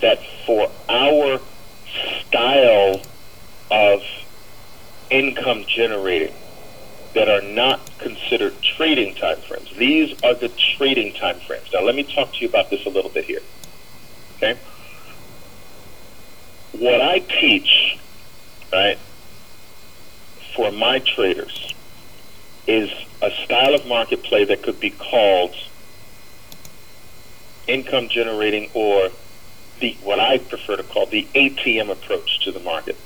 that for our style of income generating that are not considered trading timeframes. These are the trading timeframes. Now, let me talk to you about this a little bit here. Okay? What I teach, right, for my traders is a style of market play that could be called income generating or the what I prefer to call the ATM approach to the market.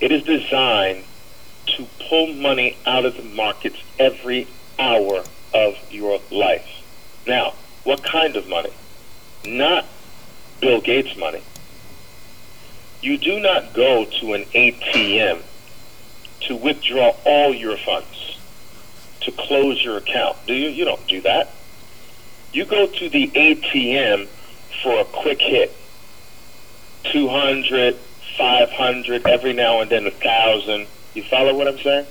It is designed to pull money out of the markets every hour of your life. Now, what kind of money? Not Bill Gates money. You do not go to an ATM to withdraw all your funds, to close your account. Do you? You don't do that. You go to the ATM for a quick hit. 200, 500, every now and then a thousand. You follow what I'm saying?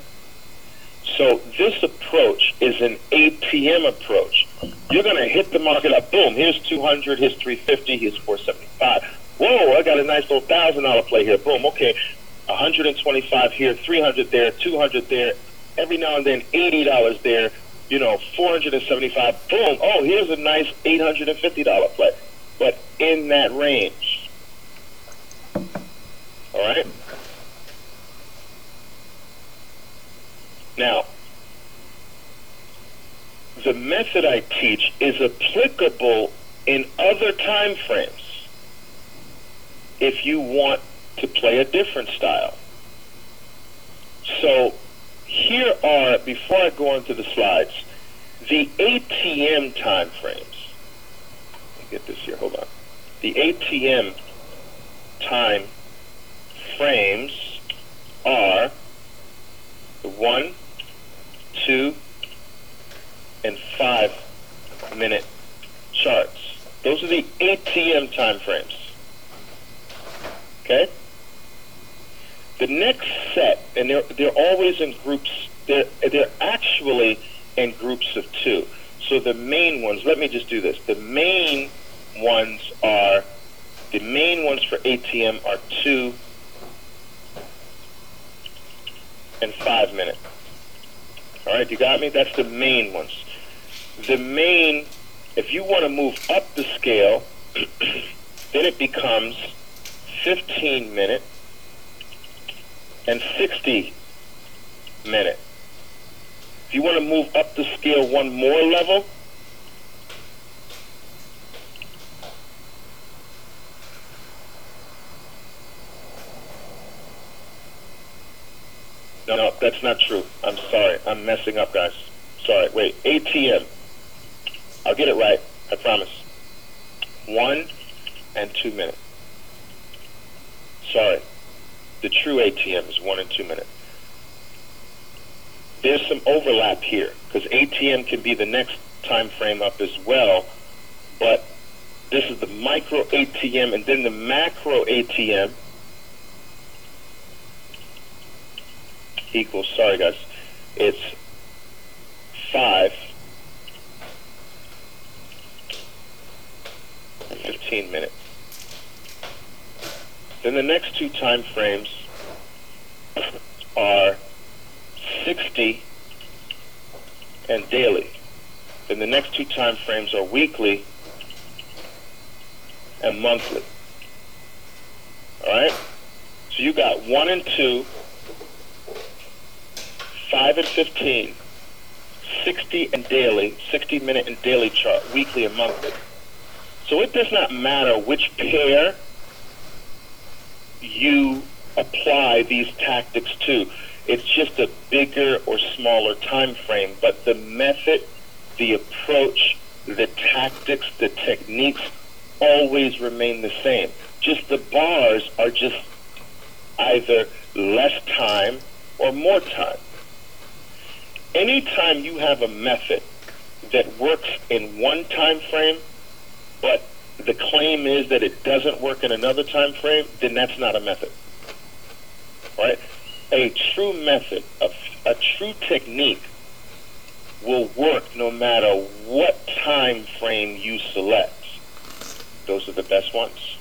So this approach is an ATM approach. You're going to hit the market up. Boom, here's 200, here's 350, here's 475. Whoa, I got a nice little thousand dollar play here. Boom, okay, 125 here, 300 there, 200 there. Every now and then, $80 there. You know, 475. Boom. Oh, here's a nice $850 play. But in that range. All right? Now, the method I teach is applicable in other time frames if you want to play a different style. So here are, before I go on to the slides, the ATM time frames. Get this here, hold on. The ATM time frames are the one, two, and five minute charts. Those are the ATM time frames. Okay? The next set, and they're, they're always in groups, they're, they're actually in groups of two. So the main ones, let me just do this. The main ones are, the main ones for ATM are two and five minute. All right, you got me? That's the main ones. The main, if you want to move up the scale, then it becomes 15 minute and 60 minute. If you want to move up the scale one more level, No, no, that's not true. I'm sorry. I'm messing up, guys. Sorry. Wait. ATM. I'll get it right. I promise. One and two minutes. Sorry. The true ATM is one and two minutes. There's some overlap here because ATM can be the next time frame up as well, but this is the micro ATM and then the macro ATM equals, sorry guys, it's 5 15 minutes. Then the next two time frames are 60 and daily. Then the next two time frames are weekly and monthly. All right? So you got 1 and 2 5 and 15, 60 and daily, 60 minute and daily chart, weekly and monthly. So it does not matter which pair you apply these tactics to. It's just a bigger or smaller time frame, but the method, the approach, the tactics, the techniques always remain the same. Just the bars are just either less time or more time anytime you have a method that works in one time frame, but the claim is that it doesn't work in another time frame, then that's not a method. Right? A true method, a, a true technique will work no matter what time frame you select. those are the best ones.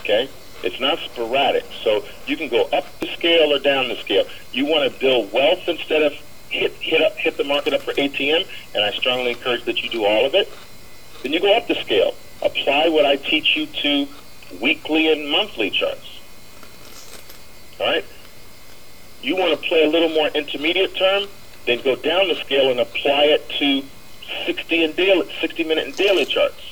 Okay? It's not sporadic. So you can go up the scale or down the scale. You want to build wealth instead of hit hit up, hit the market up for ATM, and I strongly encourage that you do all of it. Then you go up the scale. Apply what I teach you to weekly and monthly charts. All right? You want to play a little more intermediate term, then go down the scale and apply it to 60 and daily, 60 minute and daily charts.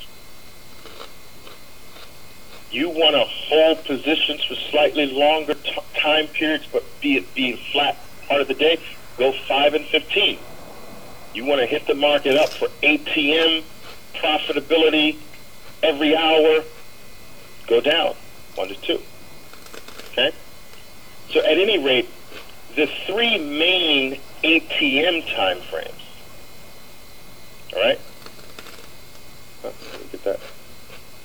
You want to hold positions for slightly longer t- time periods, but be it being flat part of the day, go 5 and 15. You want to hit the market up for ATM profitability every hour, go down 1 to 2. Okay? So at any rate, the three main ATM time frames. All right? At that.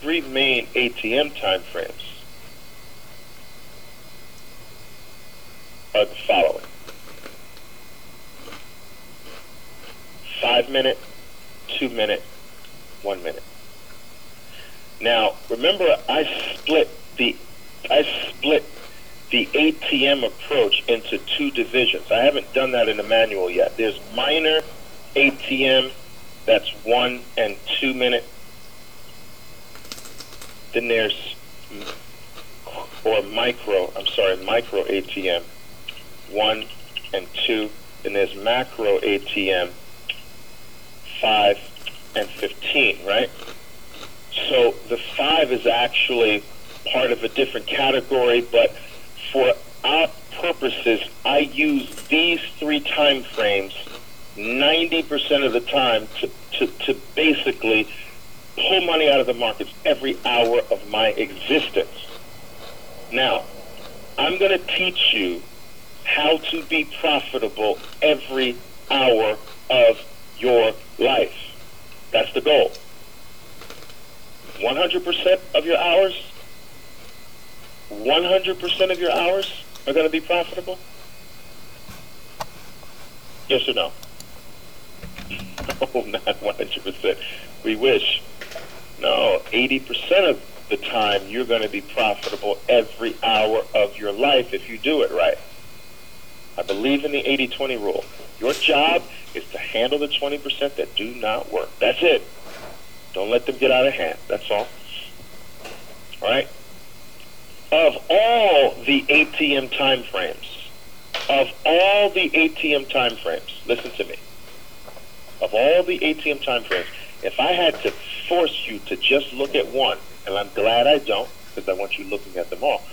Three main ATM time frames are the following. Five minute, two minute, one minute. Now, remember I split the I split the ATM approach into two divisions. I haven't done that in the manual yet. There's minor ATM, that's one and two minute. Then there's, or micro, I'm sorry, micro ATM, one and two. Then there's macro ATM, five and 15, right? So the five is actually part of a different category, but for our purposes, I use these three time frames 90% of the time to, to, to basically pull money out of the markets every hour of my existence. Now, I'm going to teach you how to be profitable every hour of your life. That's the goal. 100% of your hours 100% of your hours are going to be profitable? Yes or no? No, not 100%. We wish. No, 80% of the time you're going to be profitable every hour of your life if you do it right. I believe in the 80-20 rule. Your job is to handle the 20% that do not work. That's it. Don't let them get out of hand. That's all. All right? of all the ATM time frames, of all the ATM time frames, listen to me. Of all the ATM time frames, if I had to force you to just look at one, and I'm glad I don't, because I want you looking at them all.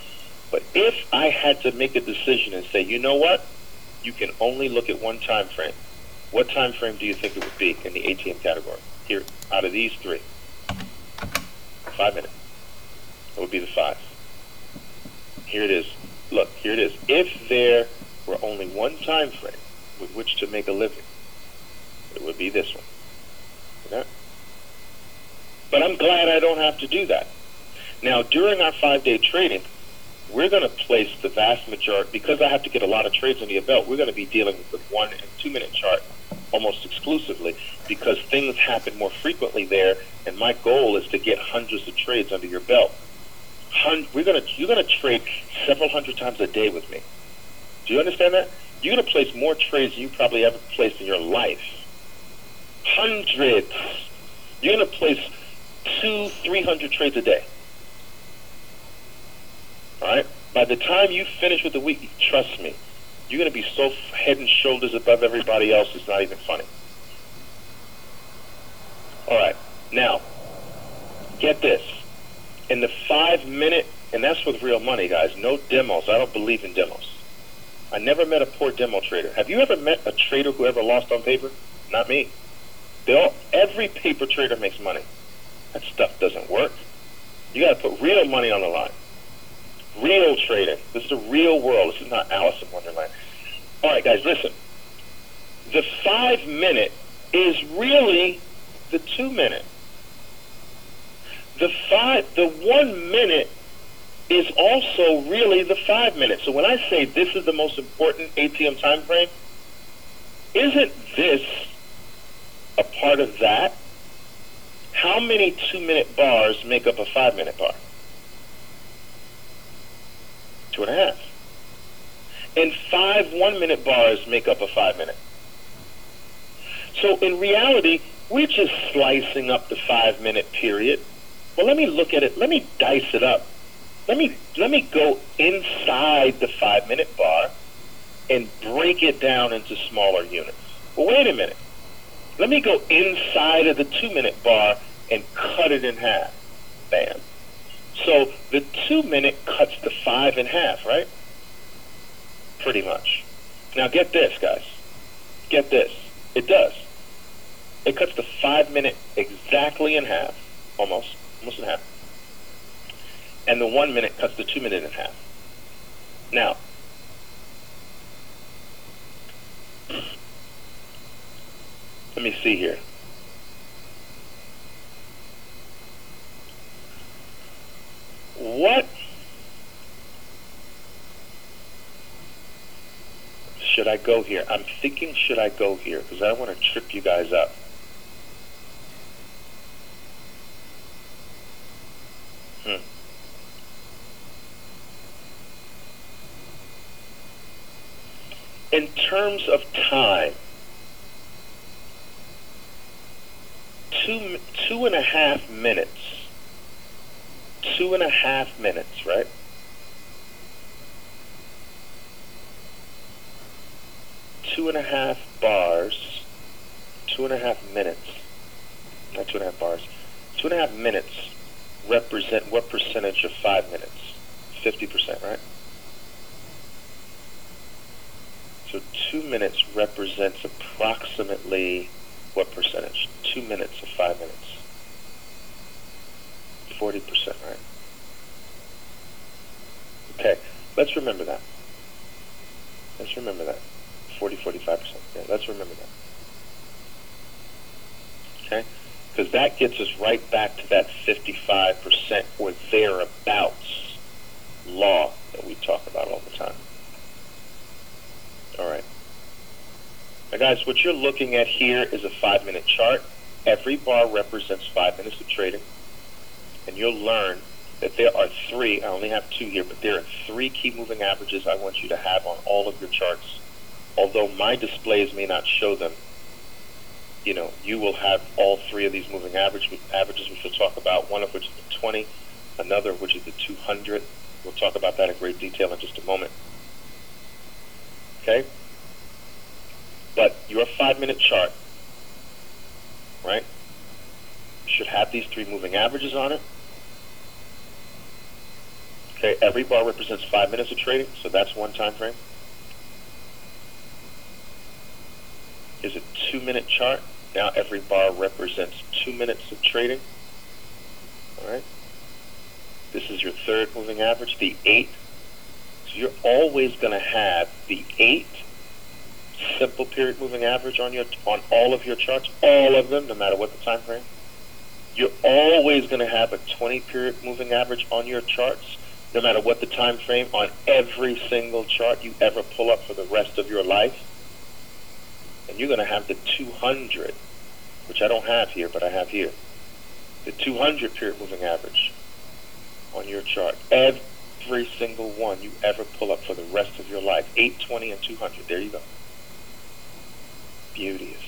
But if I had to make a decision and say, you know what, you can only look at one time frame, what time frame do you think it would be in the ATM category? Here, out of these three, five minutes. It would be the five. Here it is. Look, here it is. If there were only one time frame with which to make a living, it would be this one. Okay? But I'm glad I don't have to do that. Now, during our five-day trading, we're going to place the vast majority, because I have to get a lot of trades under your belt, we're going to be dealing with the one and two-minute chart almost exclusively because things happen more frequently there, and my goal is to get hundreds of trades under your belt we're gonna you're gonna trade several hundred times a day with me. Do you understand that? You're gonna place more trades than you probably ever placed in your life. Hundreds. You're gonna place two, three hundred trades a day. All right. By the time you finish with the week, trust me, you're gonna be so head and shoulders above everybody else. It's not even funny. All right. Now, get this in the five minute, and that's with real money, guys. No demos. I don't believe in demos. I never met a poor demo trader. Have you ever met a trader who ever lost on paper? Not me. They all, every paper trader makes money. That stuff doesn't work. You got to put real money on the line. Real trading. This is the real world. This is not Alice in Wonderland. All right, guys, listen. The five minute is really the two minute the five, the one minute is also really the five minutes. So when I say this is the most important ATM time frame, isn't this a part of that? How many two minute bars make up a five minute bar? Two and a half. And five one minute bars make up a five minute. So in reality, we're just slicing up the five minute period. Well, let me look at it. Let me dice it up. Let me let me go inside the five minute bar and break it down into smaller units. Well, wait a minute. Let me go inside of the two minute bar and cut it in half. Bam. So the two minute cuts the five in half, right? Pretty much. Now get this, guys. Get this. It does. It cuts the five minute exactly in half, almost, almost in half. And the one minute cuts the two minute in half. Now, let me see here. What should I go here? I'm thinking, should I go here? Because I don't want to trip you guys up. Hmm. In terms of time, two two and a half minutes. Two and a half minutes, right? Two and a half bars, two and a half minutes, not two and a half bars, two and a half minutes represent what percentage of five minutes? 50%, right? So two minutes represents approximately what percentage? Two minutes of five minutes. 40%, right? Okay, let's remember that. Let's remember that. 40, 45%. Yeah, let's remember that. Okay? Because that gets us right back to that 55% or thereabouts law that we talk about all the time. All right. Now, guys, what you're looking at here is a five minute chart. Every bar represents five minutes of trading. And you'll learn that there are three, I only have two here, but there are three key moving averages I want you to have on all of your charts. Although my displays may not show them, you know, you will have all three of these moving average, averages, which we'll talk about, one of which is the 20, another which is the 200. We'll talk about that in great detail in just a moment. Okay? But your five minute chart, right, should have these three moving averages on it. Okay, every bar represents five minutes of trading, so that's one time frame. Is a two minute chart. Now every bar represents two minutes of trading. All right. This is your third moving average, the eight. So you're always going to have the eight simple period moving average on your on all of your charts, all of them, no matter what the time frame. You're always going to have a 20 period moving average on your charts, no matter what the time frame on every single chart you ever pull up for the rest of your life. And you're going to have the 200, which I don't have here, but I have here. The 200 period moving average on your chart. Every single one you ever pull up for the rest of your life. 820 and 200. There you go beauteous.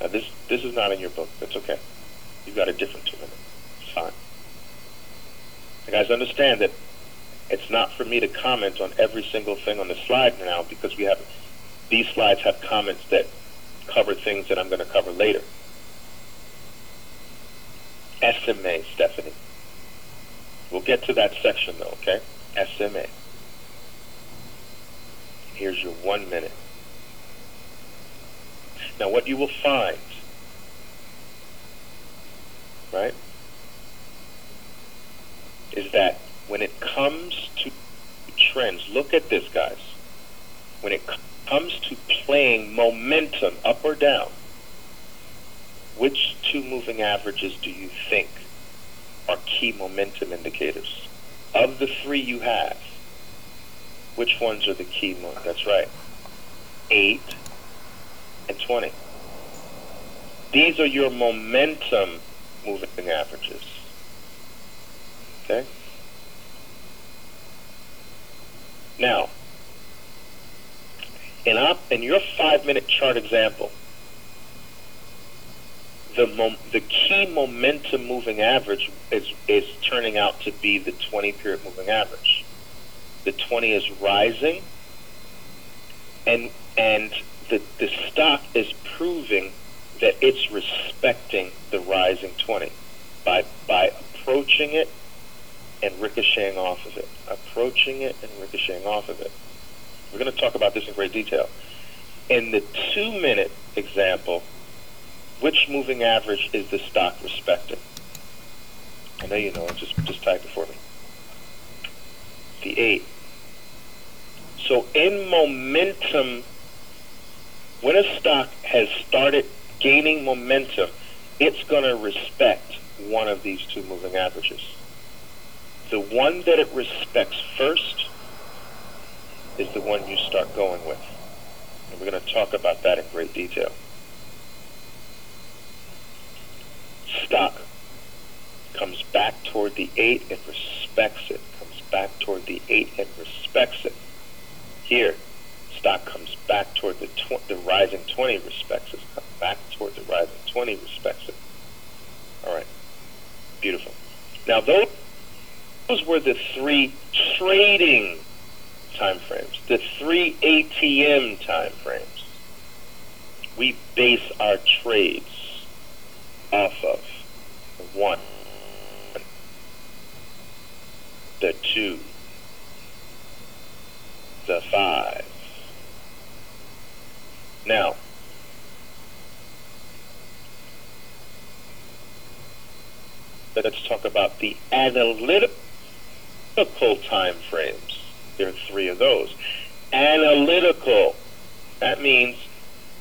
Now this this is not in your book. That's okay. You've got a different two minute. It's fine. You guys understand that it's not for me to comment on every single thing on the slide now because we have these slides have comments that cover things that I'm going to cover later. SMA, Stephanie. We'll get to that section though, okay? SMA. Here's your one minute. Now, what you will find, right, is that when it comes to trends, look at this, guys. When it comes to playing momentum up or down, which two moving averages do you think are key momentum indicators? Of the three you have, which ones are the key ones? That's right. Eight and 20. These are your momentum moving averages. Okay? Now, in, op- in your five minute chart example, the, mom- the key momentum moving average is, is turning out to be the 20 period moving average. The 20 is rising, and, and the, the stock is proving that it's respecting the rising 20 by, by approaching it and ricocheting off of it. Approaching it and ricocheting off of it. We're going to talk about this in great detail. In the two minute example, which moving average is the stock respecting? I know you know it, just, just type it for me. The 8. So in momentum, when a stock has started gaining momentum, it's going to respect one of these two moving averages. The one that it respects first is the one you start going with. And we're going to talk about that in great detail. Stock comes back toward the 8 and respects it. Comes back toward the 8 and respects it. Here, stock comes back toward the, tw- the rising 20 respects it. Comes back toward the rising 20 respects it. All right. Beautiful. Now, those, those were the three trading time frames, the three ATM time frames. We base our trades off of one, the two, the five. Now, let's talk about the analytical time frames. There are three of those. Analytical. That means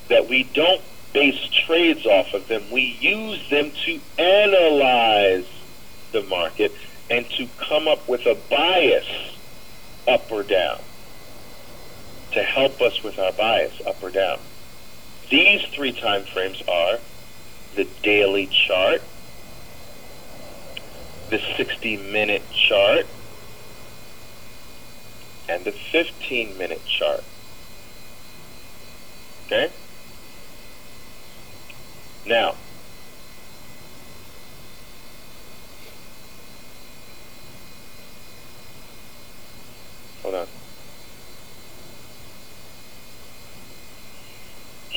that we don't base trades off of them. We use them to analyze the market and to come up with a bias up or down to help us with our bias up or down. These three time frames are the daily chart, the 60 minute chart, and the 15 minute chart. Okay? Now, hold on.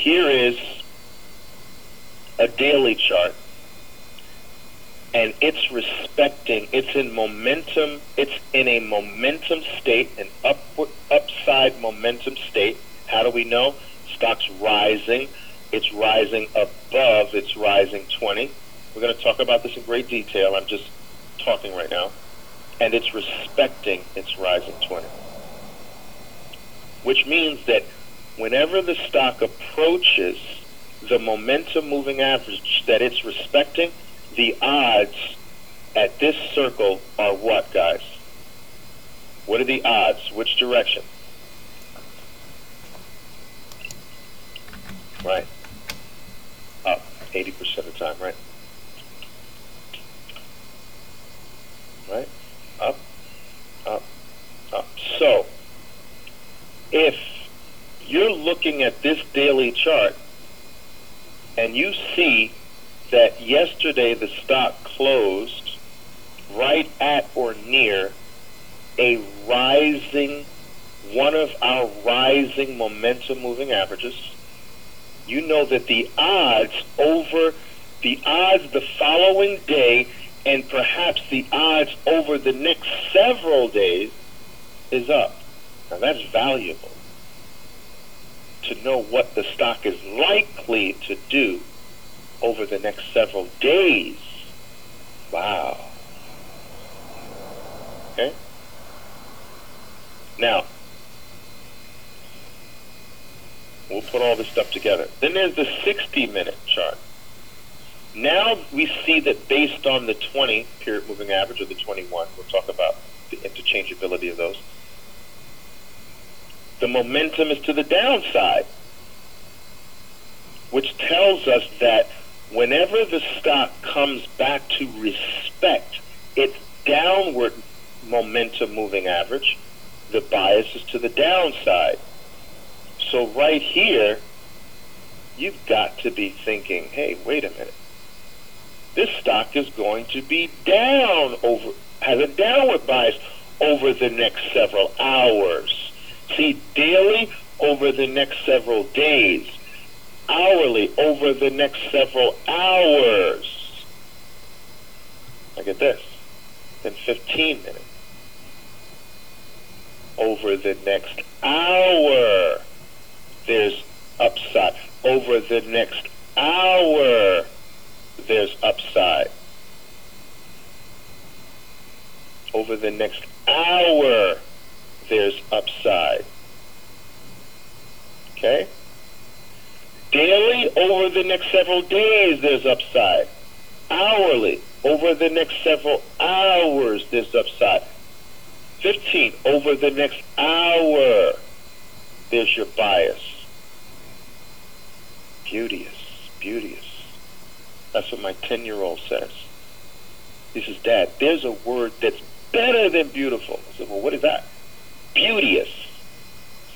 Here is a daily chart and it's respecting it's in momentum it's in a momentum state an upward upside momentum state. How do we know? Stocks rising. It's rising above its rising 20 we're going to talk about this in great detail. I'm just talking right now. And it's respecting its rising 20 which means that whenever the stock approaches the momentum moving average that it's respecting the odds at this circle are what, guys? What are the odds? Which direction? Right. Up 80% of the time, right? Right? Up, up, up. So, if you're looking at this daily chart and you see that yesterday the stock closed right at or near a rising, one of our rising momentum moving averages, you know that the odds over the odds the following day and perhaps the odds over the next several days is up. Now that's valuable to know what the stock is likely to do over the next several days. Wow. Okay? Now, we'll put all this stuff together. Then there's the 60 minute chart. Now we see that based on the 20 period moving average or the 21, we'll talk about the interchangeability of those. The momentum is to the downside, which tells us that whenever the stock comes back to respect its downward momentum moving average, the bias is to the downside. So right here, you've got to be thinking, hey, wait a minute. This stock is going to be down over, has a downward bias over the next several hours. See, daily over the next several days, hourly over the next several hours. Look at this. Then 15 minutes. Over the next hour, there's upside. Over the next hour, there's upside. Over the next hour, there's upside. Okay? Daily, over the next several days, there's upside. Hourly, over the next several hours, there's upside. 15, over the next hour, there's your bias. Beauteous, beauteous. That's what my 10 year old says. He says, Dad, there's a word that's better than beautiful. I said, Well, what is that? Beauteous.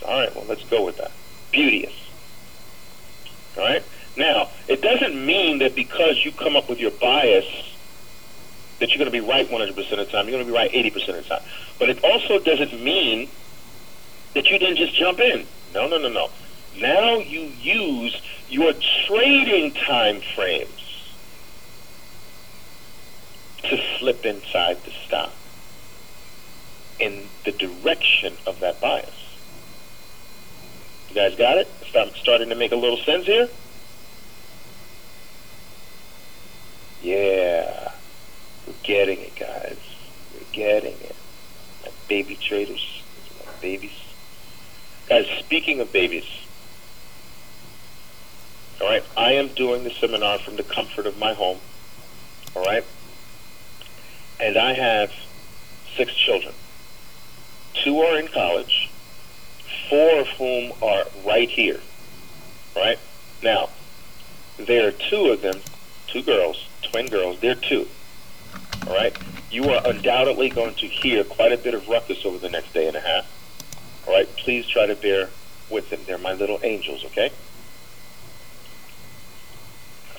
All right, well, let's go with that. Beauteous. All right? Now, it doesn't mean that because you come up with your bias that you're going to be right 100% of the time. You're going to be right 80% of the time. But it also doesn't mean that you didn't just jump in. No, no, no, no. Now you use your trading time frames to slip inside the stock in the direction of that bias. You guys got it? Start, starting to make a little sense here? Yeah. We're getting it, guys. We're getting it. My baby traders. My babies. Guys, speaking of babies, all right, I am doing the seminar from the comfort of my home. All right? And I have six children. Two are in college, four of whom are right here. Right? Now, there are two of them, two girls, twin girls, they're two. All right? You are undoubtedly going to hear quite a bit of ruckus over the next day and a half. All right? Please try to bear with them. They're my little angels, okay?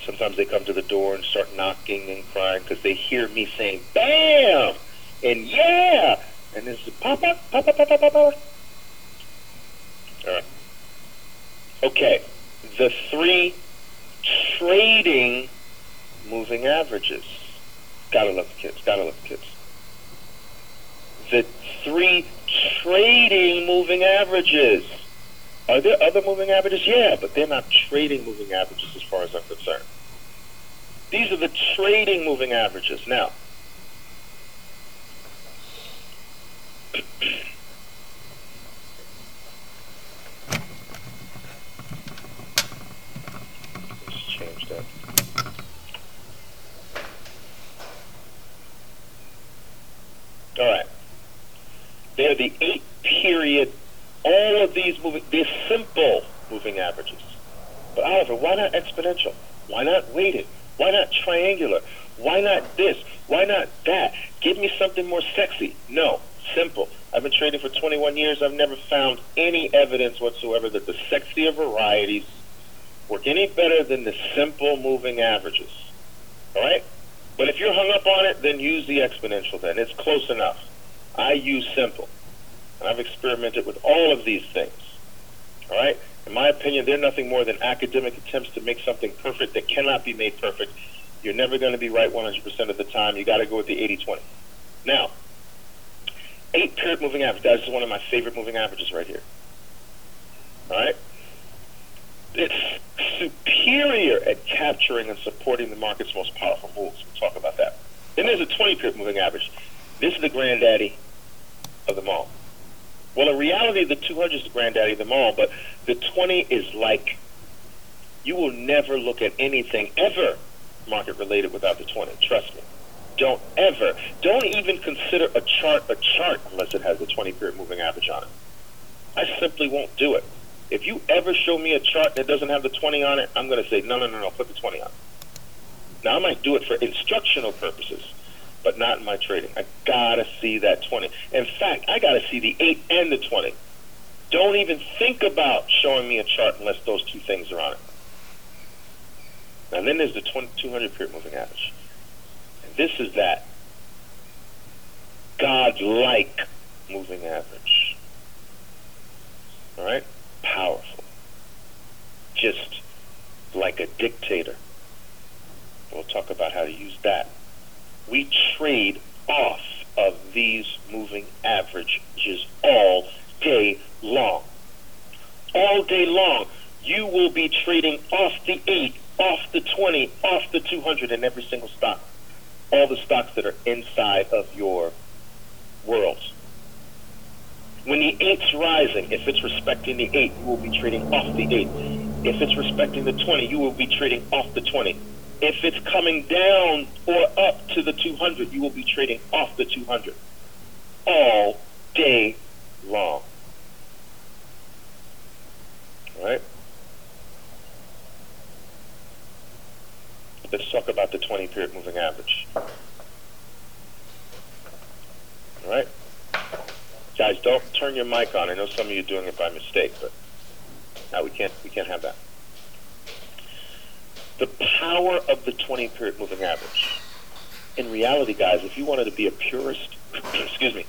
Sometimes they come to the door and start knocking and crying because they hear me saying "Bam!" and "Yeah!" And this is "Papa, Papa, Papa, Papa." All right. Okay. The three trading moving averages. Gotta love the kids. Gotta love the kids. The three trading moving averages. Are there other moving averages? Yeah, but they're not trading moving averages as far as I'm concerned. These are the trading moving averages. Now, let's change that. All right. They're the eight period, all of these moving, they're simple moving averages. But Oliver, why not exponential? Why not weighted? Why not triangular? Why not this? Why not that? Give me something more sexy. No, simple. I've been trading for 21 years. I've never found any evidence whatsoever that the sexier varieties work any better than the simple moving averages. All right? But if you're hung up on it, then use the exponential then. It's close enough. I use simple. And I've experimented with all of these things. All right? In my opinion, they're nothing more than academic attempts to make something perfect that cannot be made perfect. You're never going to be right 100% of the time. You got to go with the 80-20. Now, eight period moving average. That is one of my favorite moving averages right here. All right? It's superior at capturing and supporting the market's most powerful moves. We'll talk about that. Then there's a 20 period moving average. This is the granddaddy of them all. Well, in reality, the 200 is the granddaddy of them all, but the 20 is like you will never look at anything ever market related without the 20. Trust me. Don't ever, don't even consider a chart a chart unless it has a 20 period moving average on it. I simply won't do it. If you ever show me a chart that doesn't have the 20 on it, I'm going to say, no, no, no, no, put the 20 on. Now I might do it for instructional purposes, but not in my trading. I gotta see that 20. In fact, I gotta see the 8 and the 20. Don't even think about showing me a chart unless those two things are on it. And then there's the 200 period moving average. This is that God-like moving average. All right? Powerful. Just like a dictator. We'll talk about how to use that. We trade off of these moving averages all day long. All day long, you will be trading off the 8, off the 20, off the 200 in every single stock. All the stocks that are inside of your worlds. When the 8's rising, if it's respecting the 8, you will be trading off the 8. If it's respecting the 20, you will be trading off the 20. If it's coming down or up to the 200, you will be trading off the 200 all day long. All right? Let's talk about the 20 period moving average. All right? Guys, don't turn your mic on. I know some of you are doing it by mistake, but now we can't we can't have that. The power of the 20 period moving average. In reality, guys, if you wanted to be a purist, excuse me,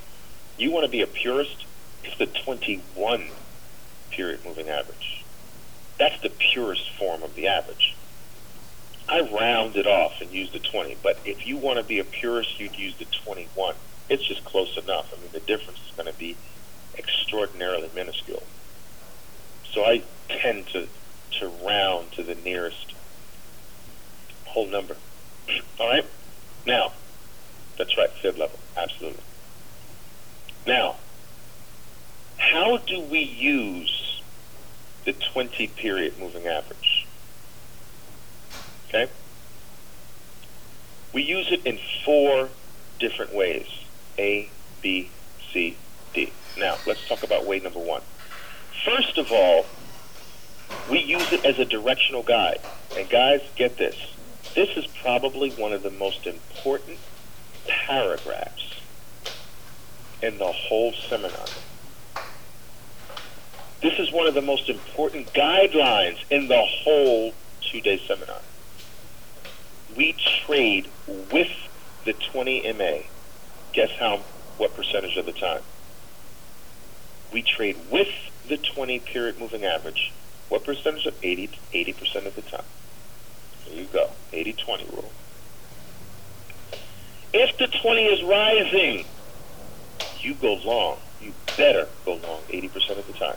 you want to be a purist, it's the 21 period moving average. That's the purest form of the average. I round it off and use the 20, but if you want to be a purist, you'd use the 21 it's just close enough. I mean, the difference is going to be extraordinarily minuscule. So I tend to to round to the nearest whole number. All right. Now, that's right, fib level, absolutely. Now, how do we use the 20 period moving average? Okay? We use it in four different ways. A, B, C, D. Now, let's talk about way number one. First of all, we use it as a directional guide. And guys, get this. This is probably one of the most important paragraphs in the whole seminar. This is one of the most important guidelines in the whole two-day seminar. We trade with the 20 MA Guess how, what percentage of the time? We trade with the 20 period moving average. What percentage of 80 80% of the time? There you go. 80-20 rule. If the 20 is rising, you go long. You better go long 80% of the time.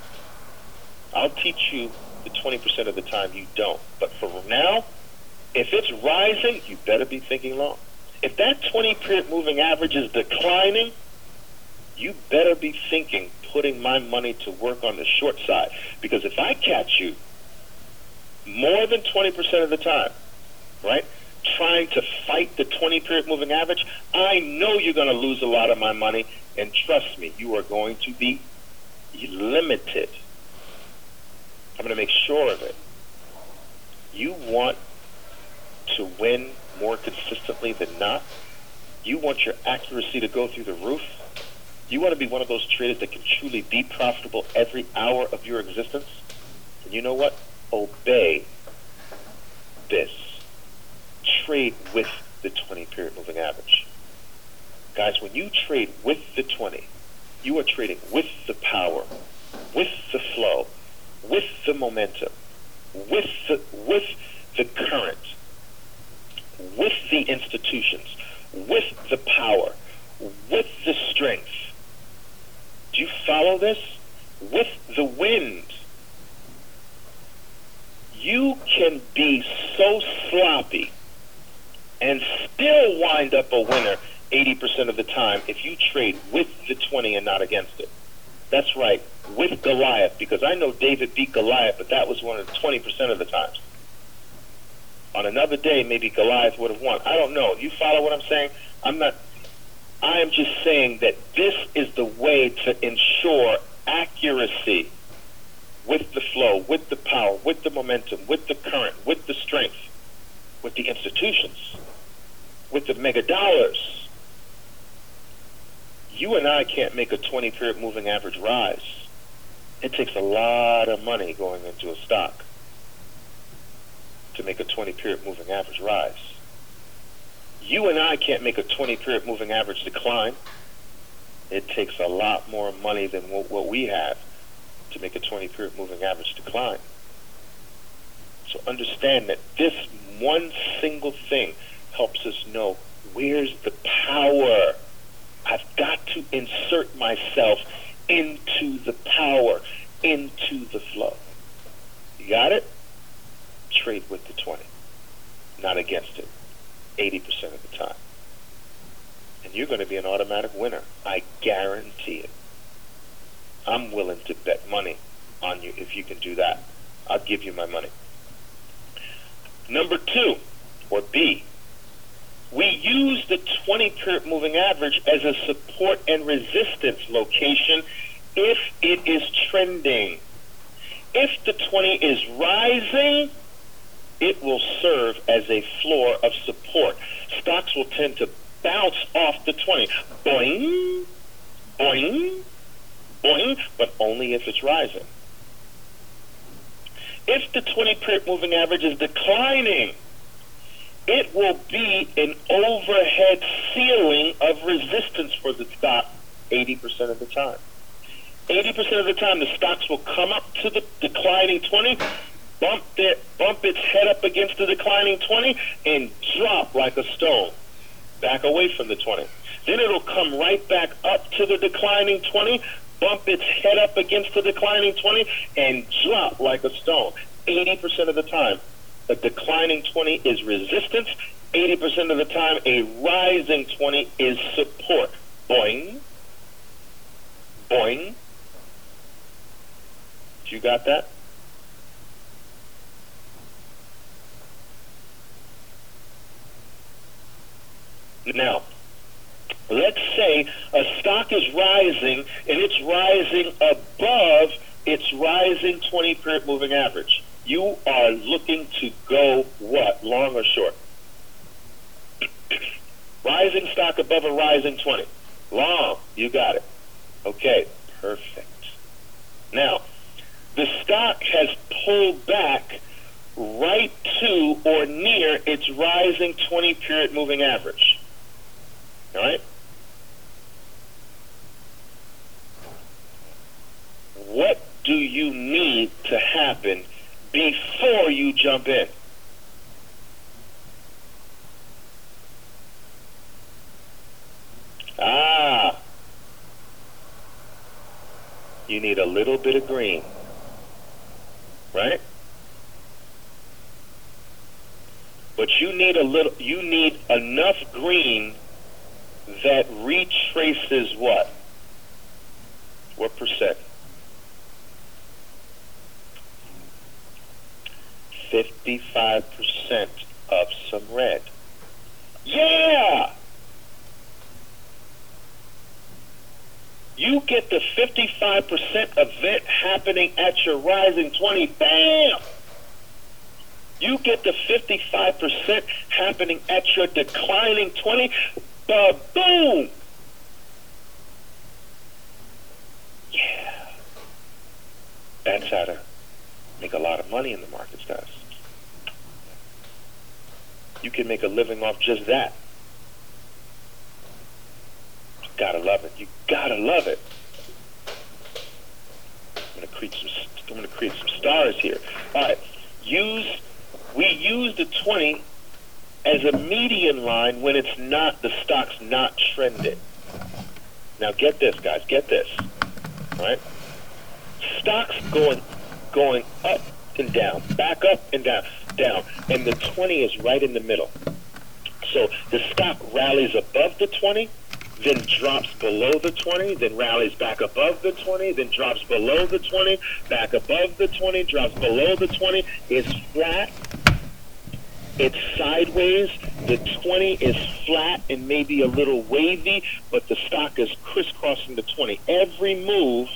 I'll teach you the 20% of the time you don't. But for now, if it's rising, you better be thinking long if that 20 period moving average is declining, you better be thinking putting my money to work on the short side. Because if I catch you more than 20% of the time, right, trying to fight the 20 period moving average, I know you're going to lose a lot of my money. And trust me, you are going to be limited. I'm going to make sure of it. You want to win more consistently than not. You want your accuracy to go through the roof. You want to be one of those traders that can truly be profitable every hour of your existence. And you know what? Obey this. Trade with the 20 period moving average. Guys, when you trade with the 20, you are trading with the power, with the flow, with the momentum, with the, with the current with the institutions, with the power, with the strength. Do you follow this? With the wind. You can be so sloppy and still wind up a winner 80% of the time if you trade with the 20 and not against it. That's right, with Goliath, because I know David beat Goliath, but that was one of the 20% of the times. On another day, maybe Goliath would have won. I don't know. You follow what I'm saying? I'm not. I am just saying that this is the way to ensure accuracy with the flow, with the power, with the momentum, with the current, with the strength. with the institutions, with the mega dollars. You and I can't make a 20 period moving average rise. It takes a lot of money going into a stock to make a 20 period moving average rise. You and I can't make a 20 period moving average decline. It takes a lot more money than what we have to make a 20 period moving average decline. So understand that this one single thing helps us know where's the power. I've got to insert myself into the power, into the flow. You got it? Trade with the 20, not against it, 80% of the time. And you're going to be an automatic winner. I guarantee it. I'm willing to bet money on you if you can do that. I'll give you my money. Number two, or B, we use the 20 period moving average as a support and resistance location if it is trending. If the 20 is rising, it will serve as a floor of support. Stocks will tend to bounce off the 20. Boing, boing, boing, but only if it's rising. If the 20 period moving average is declining, it will be an overhead ceiling of resistance for the stock 80% of the time. 80% of the time, the stocks will come up to the declining 20, bump, their, bump its head up against the declining 20, and drop like a stone back away from the 20. Then it'll come right back up to the declining 20, bump its head up against the declining 20 and drop like a stone. 80% of the time, a declining 20 is resistance. 80% of the time, a rising 20 is support. Boing. Boing. You got that? Now, let's say a stock is rising and it's rising above its rising 20 period moving average. You are looking to go what? Long or short? rising stock above a rising 20. Long. You got it. Okay. Perfect. Now, the stock has pulled back right to or near its rising 20 period moving average. Right? What do you need to happen before you jump in? Ah, you need a little bit of green, right? But you need a little, you need enough green that retraces what? What percent? 55% of some red. Yeah! You get the 55% event happening at your rising 20, bam! You get the 55% happening at your declining 20, boom! Yeah. That's how to make a lot of money in the markets, guys. You can make a living off just that. You gotta love it. You gotta love it. I'm gonna create some. I'm gonna create some stars here. All right. Use. We use the 20 as a median line when it's not the stock's not trending. Now get this, guys. Get this. Right? Stocks going going up and down, back up and down, down, and the 20 is right in the middle. So the stock rallies above the 20, then drops below the 20, then rallies back above the 20, then drops below the 20, back above the 20, drops below the 20, is flat. It's sideways. The 20 is flat and maybe a little wavy, but the stock is crisscrossing the 20. Every move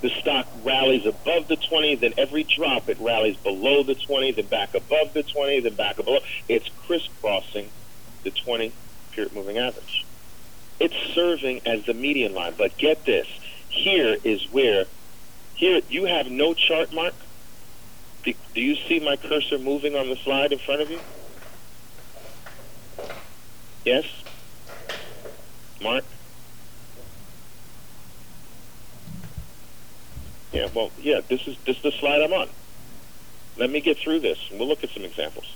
the stock rallies above the 20, then every drop it rallies below the 20, then back above the 20, then back below. It's crisscrossing the 20 period moving average. It's serving as the median line. But get this, here is where, here you have no chart mark. Do, do you see my cursor moving on the slide in front of you? Yes? Mark? Yeah, well, yeah, this is this is the slide I'm on. Let me get through this. And we'll look at some examples.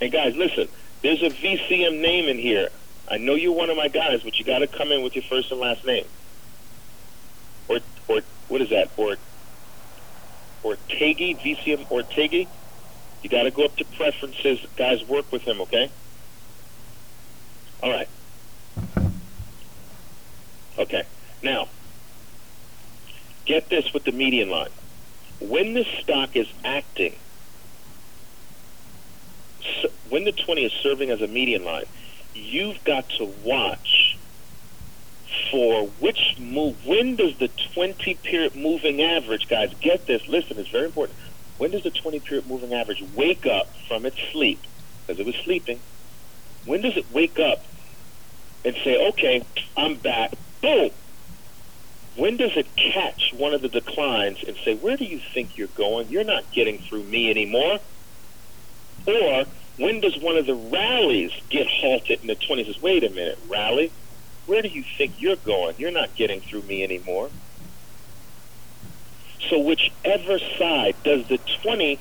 And guys, listen, there's a VCM name in here. I know you're one of my guys, but you got to come in with your first and last name. Or, or what is that? Or, Ortegi, VCM Ortegi. You got to go up to preferences. Guys, work with him, okay? All right. Okay. Now, get this with the median line. When the stock is acting, when the 20 is serving as a median line, you've got to watch for which move. When does the 20 period moving average, guys, get this, listen, it's very important. When does the 20 period moving average wake up from its sleep? Because it was sleeping. When does it wake up and say, okay, I'm back? Boom! When does it catch one of the declines and say, where do you think you're going? You're not getting through me anymore. Or when does one of the rallies get halted in the 20 says, wait a minute, rally? Where do you think you're going? You're not getting through me anymore. So whichever side does the 20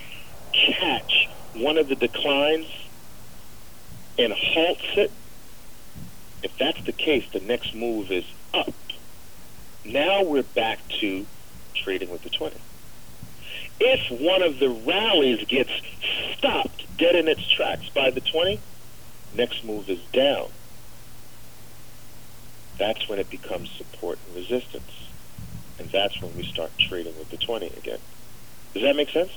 catch one of the declines and halts it, if that's the case, the next move is up. Now we're back to trading with the 20. If one of the rallies gets stopped dead in its tracks by the 20, next move is down. That's when it becomes support and resistance. And that's when we start trading with the 20 again. Does that make sense?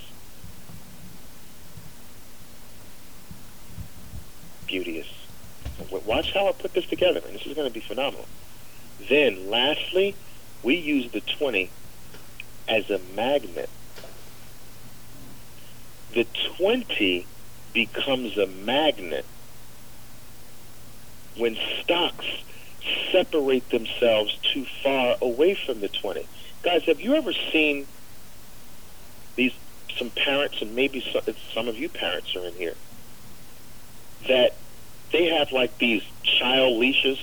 Beauteous. Watch how I put this together, and this is going to be phenomenal. Then, lastly, we use the 20 as a magnet. The 20 becomes a magnet when stocks separate themselves too far away from the 20. Guys, have you ever seen these some parents and maybe some, some of you parents are in here that they have like these child leashes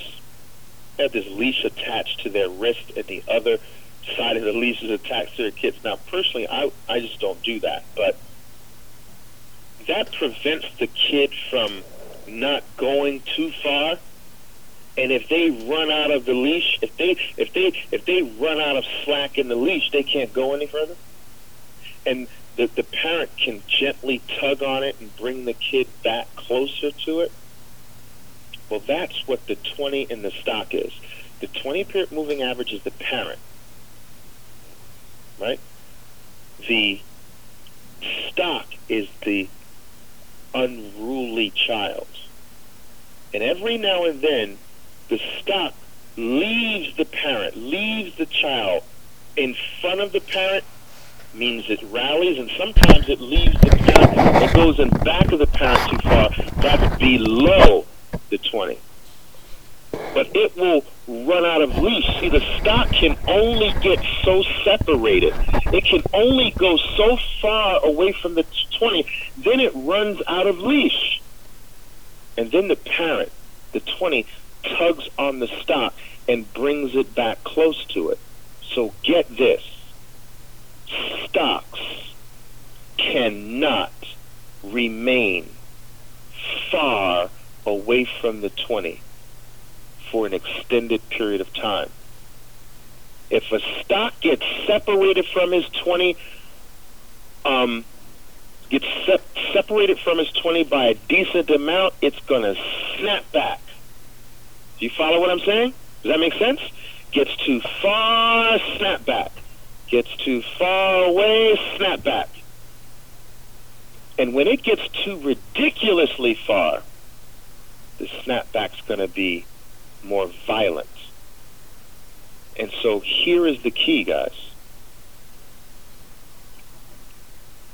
they have this leash attached to their wrist and the other side of the leash is attached to their kids. Now, personally, I, I just don't do that, but that prevents the kid from not going too far. And if they run out of the leash, if they if they if they run out of slack in the leash, they can't go any further. And the the parent can gently tug on it and bring the kid back closer to it. Well, that's what the 20 in the stock is. The 20 period moving average is the parent, right? The stock is the unruly child. And every now and then, the stock leaves the parent, leaves the child in front of the parent, means it rallies, and sometimes it leaves the parent and goes in back of the parent too far. That's below the 20. But it will run out of leash. See, the stock can only get so separated. It can only go so far away from the 20, then it runs out of leash. And then the parent, the 20, tugs on the stock and brings it back close to it. So get this. Stocks cannot remain far away from the 20 for an extended period of time. If a stock gets separated from his 20, um, gets sep- separated from his 20 by a decent amount, it's going to snap back. Do you follow what I'm saying? Does that make sense? Gets too far, snap back. Gets too far away, snap back. And when it gets too ridiculously far, the snapback's going to be more violent. And so here is the key, guys.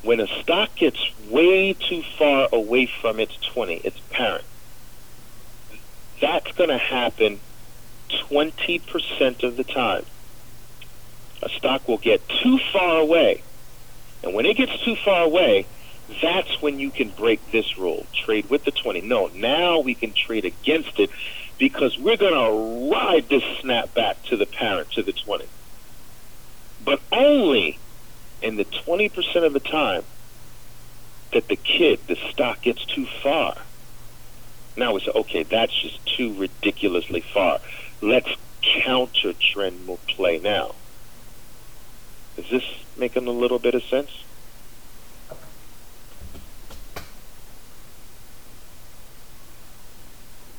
when a stock gets way too far away from its 20, its parent, that's going to happen 20% of the time. A stock will get too far away. And when it gets too far away, that's when you can break this rule trade with the 20. No, now we can trade against it because we're going to ride this snap back to the parent, to the 20. But only in the 20% of the time that the kid, the stock gets too far. Now we say, okay, that's just too ridiculously far. Let's counter trend play now. Is this making a little bit of sense?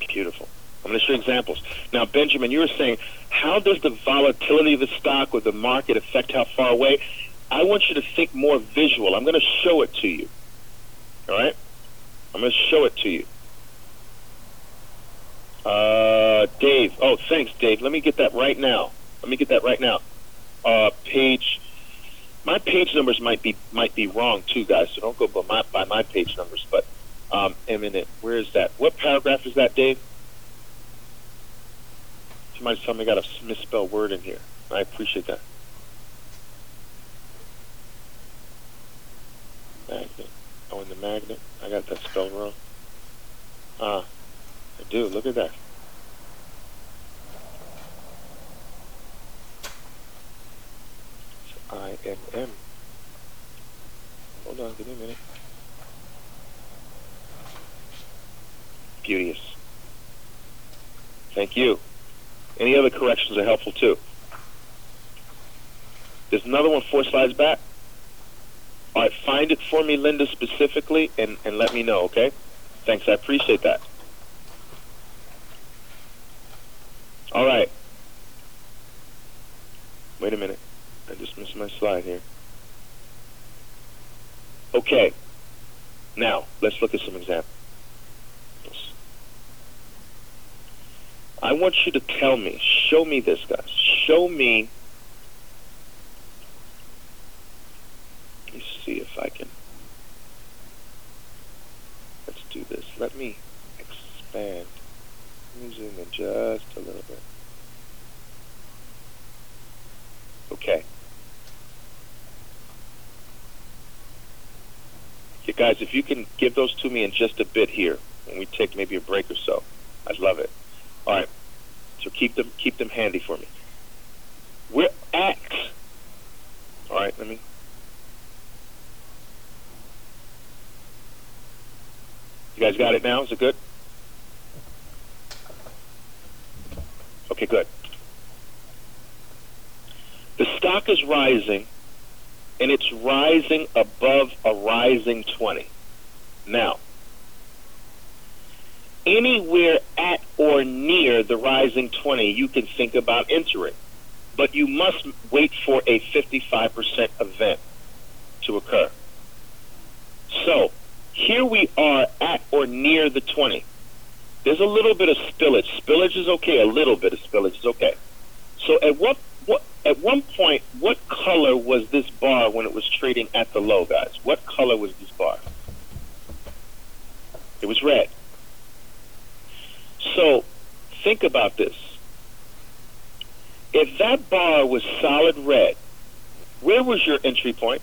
Beautiful. I'm going to show you examples. Now, Benjamin, you were saying, how does the volatility of the stock or the market affect how far away? I want you to think more visual. I'm going to show it to you. All right? I'm going to show it to you. Uh, Dave. Oh, thanks, Dave. Let me get that right now. Let me get that right now. Uh, page. My page numbers might be might be wrong too, guys. So don't go by my, by my page numbers. But um, minute. Where is that? What paragraph is that, Dave? Somebody tell me I got a misspelled word in here. I appreciate that. Magnet. Oh, in the magnet. I got that spelled wrong. Ah, I do. Look at that. It's I-N-M. Hold on. Give me a minute. Beauteous. Thank you. Any other corrections are helpful too. There's another one four slides back. All right, find it for me, Linda, specifically, and, and let me know, okay? Thanks, I appreciate that. All right. Wait a minute. I just missed my slide here. Okay. Now, let's look at some examples. I want you to tell me, show me this, guys. Show me. Let me see if I can. Let's do this. Let me expand. Let me zoom in just a little bit. Okay. Guys, if you can give those to me in just a bit here, when we take maybe a break or so, I'd love it. All right. So keep them keep them handy for me. We're at. All right. Let me. You guys got it now? Is it good? Okay, good. The stock is rising, and it's rising above a rising 20. Now, anywhere at or near the rising 20, you can think about entering. But you must wait for a 55% event to occur. So here we are at or near the 20. There's a little bit of spillage. Spillage is okay. A little bit of spillage is okay. So at what, what at one point, what color was this bar when it was trading at the low, guys? What color was this bar? It was red. So think about this. If that bar was solid red, where was your entry point?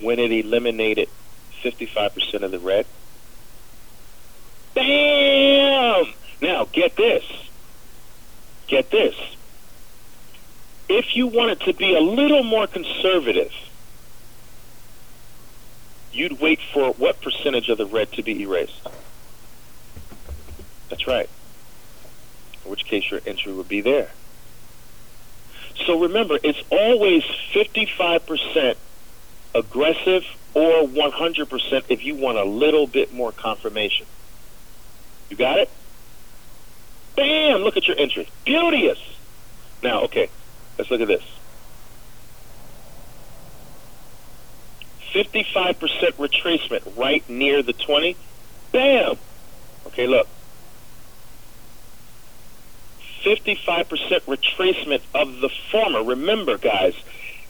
When it eliminated 55% of the red? Bam! Now, get this. Get this. If you wanted to be a little more conservative, you'd wait for what percentage of the red to be erased? That's right. In which case your entry would be there. So remember, it's always 55% aggressive or 100% if you want a little bit more confirmation. You got it? Bam! Look at your entry. Beauteous! Now, okay, let's look at this. 55% retracement right near the 20. Bam! Okay, look. 55% retracement of the former. Remember, guys,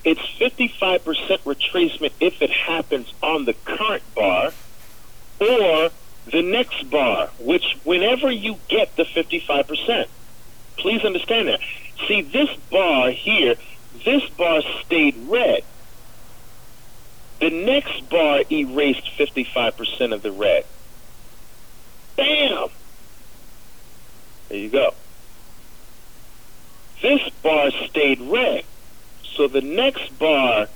it's 55% retracement if it happens on the current bar or the next bar, which whenever you get the 55%, please understand that. See, this bar here, this bar stayed red. The next bar erased 55% of the red. Bam! There you go. This bar stayed red. So the next bar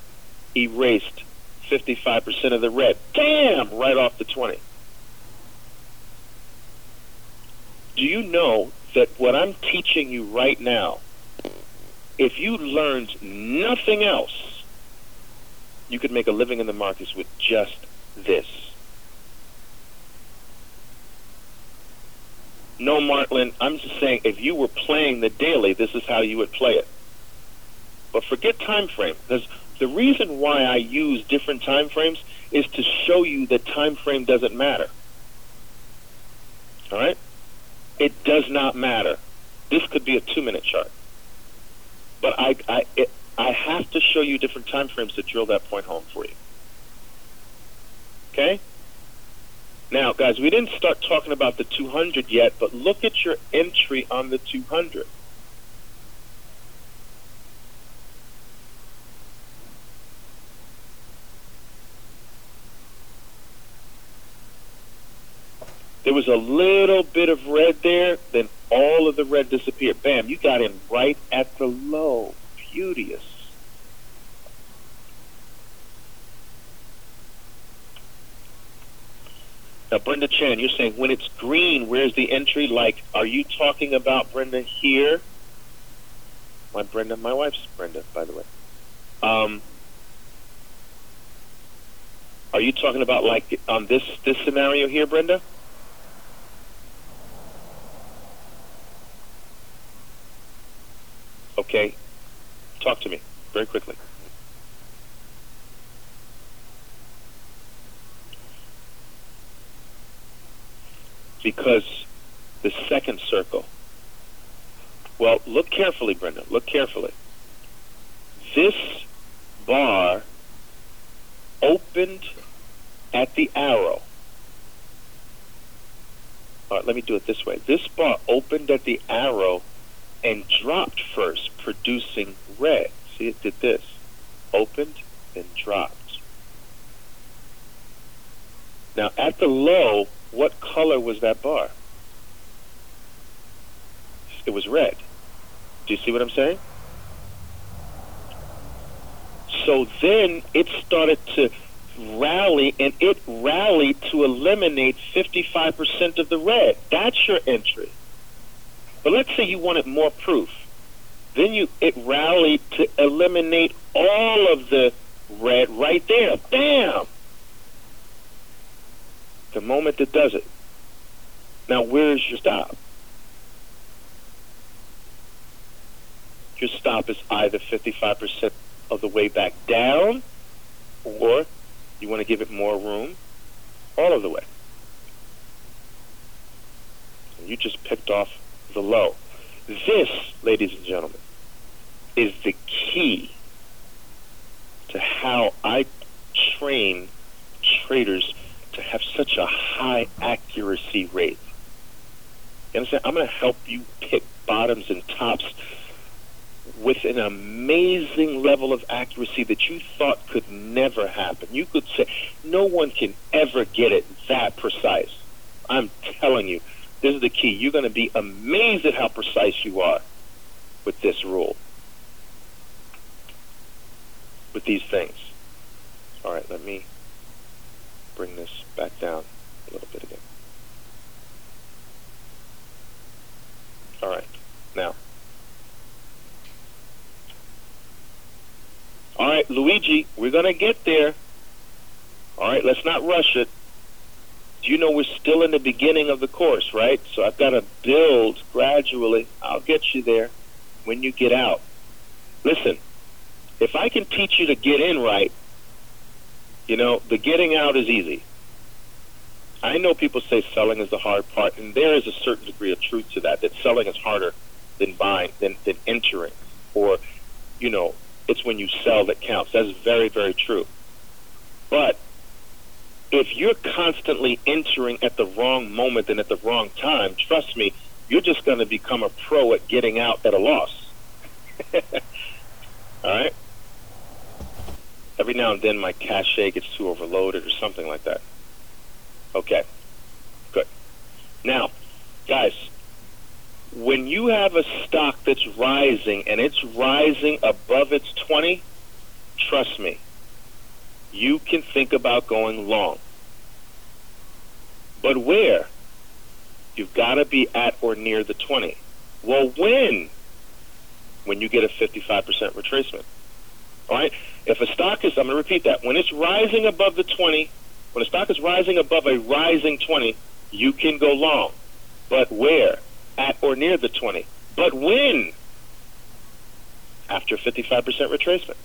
erased 55% of the red. Damn! Right off the 20. Do you know that what I'm teaching you right now, if you learned nothing else, you could make a living in the markets with just this. No, Martlin, I'm just saying if you were playing the daily, this is how you would play it. But forget time frame because the reason why I use different time frames is to show you that time frame doesn't matter. All right? It does not matter. This could be a two-minute chart, but I I it, I have to show you different time frames to drill that point home for you. Okay? Now, guys, we didn't start talking about the 200 yet, but look at your entry on the 200. There was a little bit of red there, then all of the red disappeared. Bam, you got in right at the low. Beauteous. Now, Brenda Chan, you're saying when it's green, where's the entry? Like, are you talking about Brenda here? My Brenda, my wife's Brenda, by the way. Um, are you talking about like on this this scenario here, Brenda? Okay, talk to me very quickly. Because the second circle. Well, look carefully, Brenda. Look carefully. This bar opened at the arrow. All right, let me do it this way. This bar opened at the arrow and dropped first, producing red. See, it did this. Opened and dropped. Now, at the low, what color was that bar? It was red. Do you see what I'm saying? So then it started to rally, and it rallied to eliminate 55% of the red. That's your entry. But let's say you wanted more proof. Then you it rallied to eliminate all of the red right there. Bam! The moment it does it. Now where's your stop? Your stop is either 55% of the way back down or you want to give it more room all of the way. And you just picked off the low. This, ladies and gentlemen, is the key to how I train traders to have such a high accuracy rate. You understand? I'm going to help you pick bottoms and tops with an amazing level of accuracy that you thought could never happen. You could say, no one can ever get it that precise. I'm telling you, this is the key. You're going to be amazed at how precise you are with this rule, with these things. All right, let me bring this back down a little bit again. All right, now. All right, Luigi, we're going to get there. All right, let's not rush it you know we're still in the beginning of the course, right? So I've got to build gradually. I'll get you there when you get out. Listen, if I can teach you to get in right, you know, the getting out is easy. I know people say selling is the hard part, and there is a certain degree of truth to that, that selling is harder than buying, than, than entering, or, you know, It's when you sell that counts. That's very, very true. But if you're constantly entering at the wrong moment and at the wrong time, trust me, you're just going to become a pro at getting out at a loss. All right? Every now and then my cache gets too overloaded or something like that. Okay. Good. Now, guys, when you have a stock that's rising and it's rising above its 20, trust me, you can think about going long. But where? You've got to be at or near the 20. Well, when? When you get a 55% retracement. All right? If a stock is, I'm going to repeat that, when it's rising above the 20, when a stock is rising above a rising 20, you can go long. But where? At or near the 20. But when? After 55% retracement.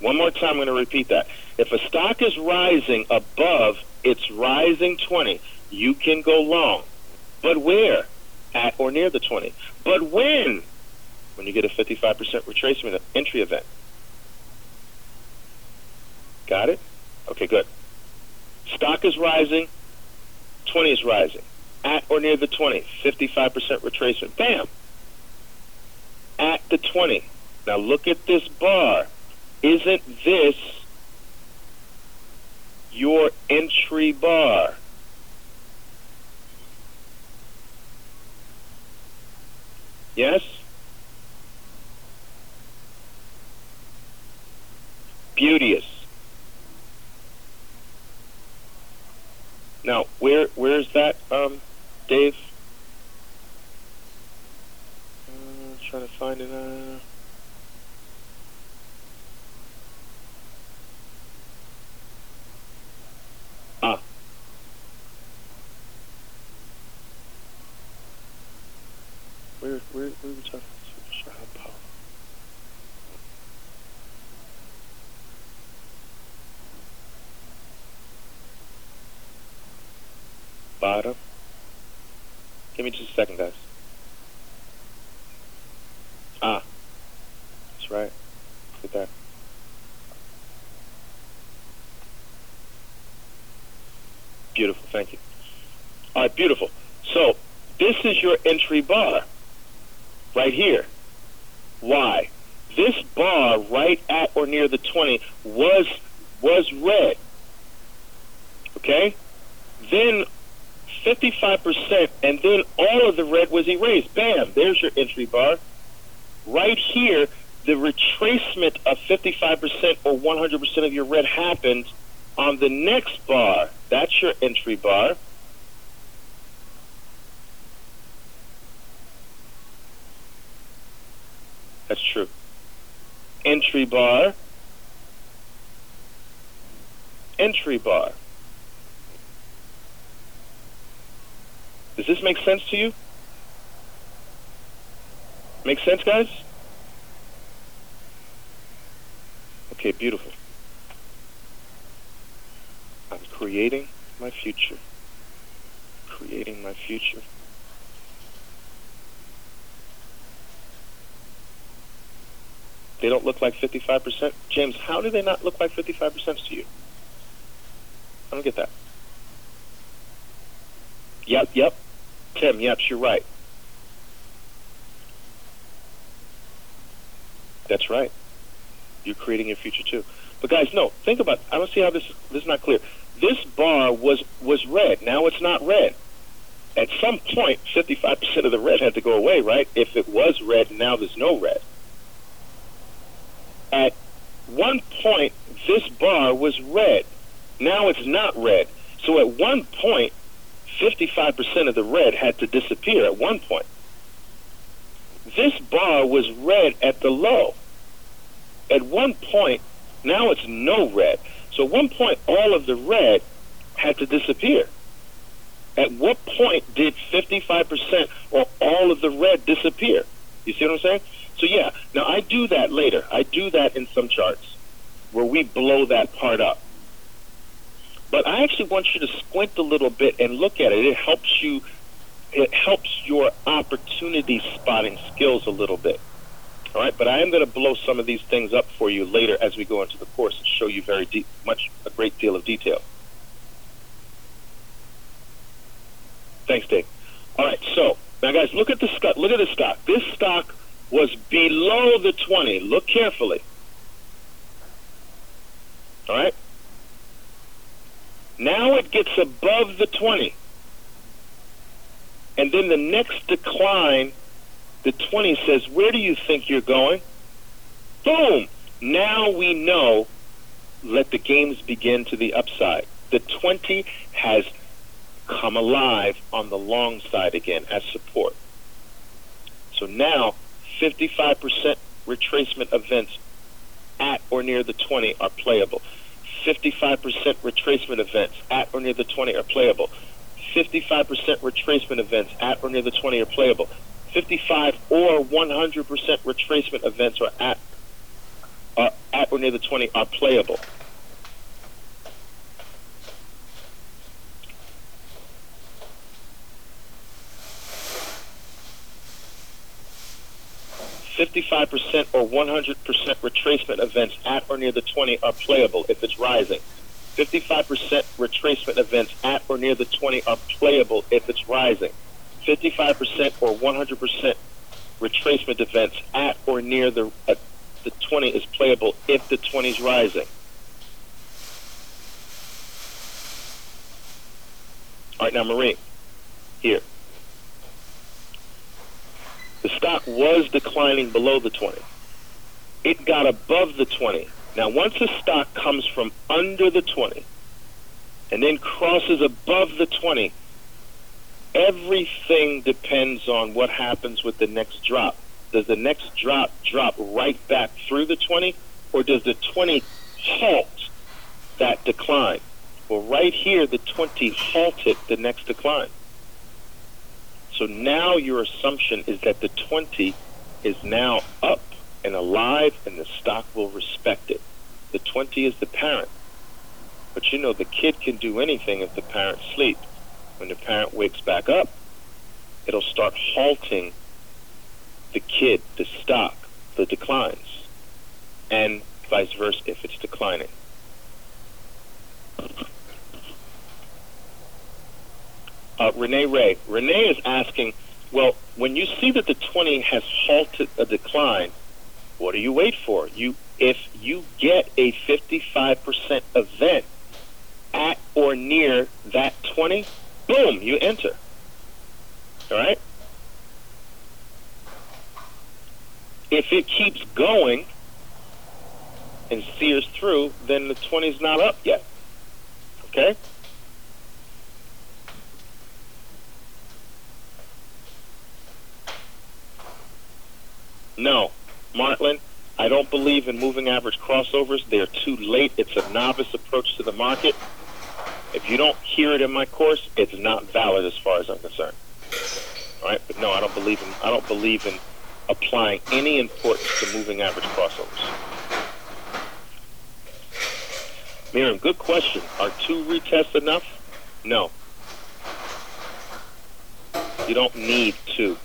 One more time, I'm going to repeat that. If a stock is rising above its rising 20, you can go long. But where? At or near the 20. But when? When you get a 55% retracement entry event. Got it? Okay, good. Stock is rising, 20 is rising. At or near the 20, 55% retracement. Bam! At the 20. Now look at this bar. Isn't this your entry bar? Yes? Beauteous. Now, where where's that, um, Dave? Uh, trying to find it. Uh... Ah. Where where where are we talking? bottom. Give me just a second, guys. Ah, that's right. Look at that. Beautiful, thank you. All right, beautiful. So this is your entry bar right here. Why? This bar right at or near the 20 was was red. Okay? Then 55%, and then all of the red was erased. Bam, there's your entry bar. Right here, the retracement of 55% or 100% of your red happened on the next bar. That's your entry bar. That's true. Entry bar. Entry bar. Does this make sense to you? Make sense, guys? Okay, beautiful. I'm creating my future. Creating my future. They don't look like 55%. James, how do they not look like 55% to you? I don't get that. Yep, yep. Tim, yep, you're right. That's right. You're creating your future too. But guys, no, think about. It. I don't see how this this is not clear. This bar was was red. Now it's not red. At some point, 55% of the red had to go away, right? If it was red, now there's no red. At one point, this bar was red. Now it's not red. So at one point, 55% of the red had to disappear at one point. This bar was red at the low. At one point, now it's no red. So at one point, all of the red had to disappear. At what point did 55% or all of the red disappear? You see what I'm saying? So yeah, now I do that later. I do that in some charts where we blow that part up. But I actually want you to squint a little bit and look at it. It helps you. It helps your opportunity spotting skills a little bit. All right, but I am going to blow some of these things up for you later as we go into the course and show you very deep, much a great deal of detail. Thanks, Dave. All right, so now guys, look at the stock. Look at the stock. This stock was below the 20. Look carefully. All right. Now it gets above the 20. And then the next decline, the 20 says, Where do you think you're going? Boom! Now we know, let the games begin to the upside. The 20 has come alive on the long side again as support. So now 55% retracement events at or near the 20 are playable. 55% retracement events at or near the 20 are playable. 55% retracement events at or near the 20 are playable. 55 or 100% retracement events are at, are at or near the 20 are playable. 55% or 100% retracement events at or near the 20 are playable if it's rising. 55% retracement events at or near the 20 are playable if it's rising. 55% or 100% retracement events at or near the uh, the 20 is playable if the 20 is rising. All right, now Marine, here the stock was declining below the 20. It got above the 20. Now, once a stock comes from under the 20 and then crosses above the 20, everything depends on what happens with the next drop. Does the next drop drop right back through the 20, or does the 20 halt that decline? Well, right here, the 20 halted the next decline. So now your assumption is that the 20 is now up and alive and the stock will respect it. The 20 is the parent. But you know, the kid can do anything if the parent sleeps. When the parent wakes back up, it'll start halting the kid, the stock, the declines, and vice versa if it's declining. Uh, Renee Ray. Renee is asking, well, when you see that the 20 has halted a decline, what do you wait for? You, if you get a 55% event at or near that 20, boom, you enter. All right? If it keeps going and sears through, then the 20 is not up yet. Okay? No, Martland, I don't believe in moving average crossovers. They're too late. It's a novice approach to the market. If you don't hear it in my course, it's not valid as far as I'm concerned. All right, but no, I don't believe in I don't believe in applying any importance to moving average crossovers. Miriam, good question. Are two retests enough? No. You don't need two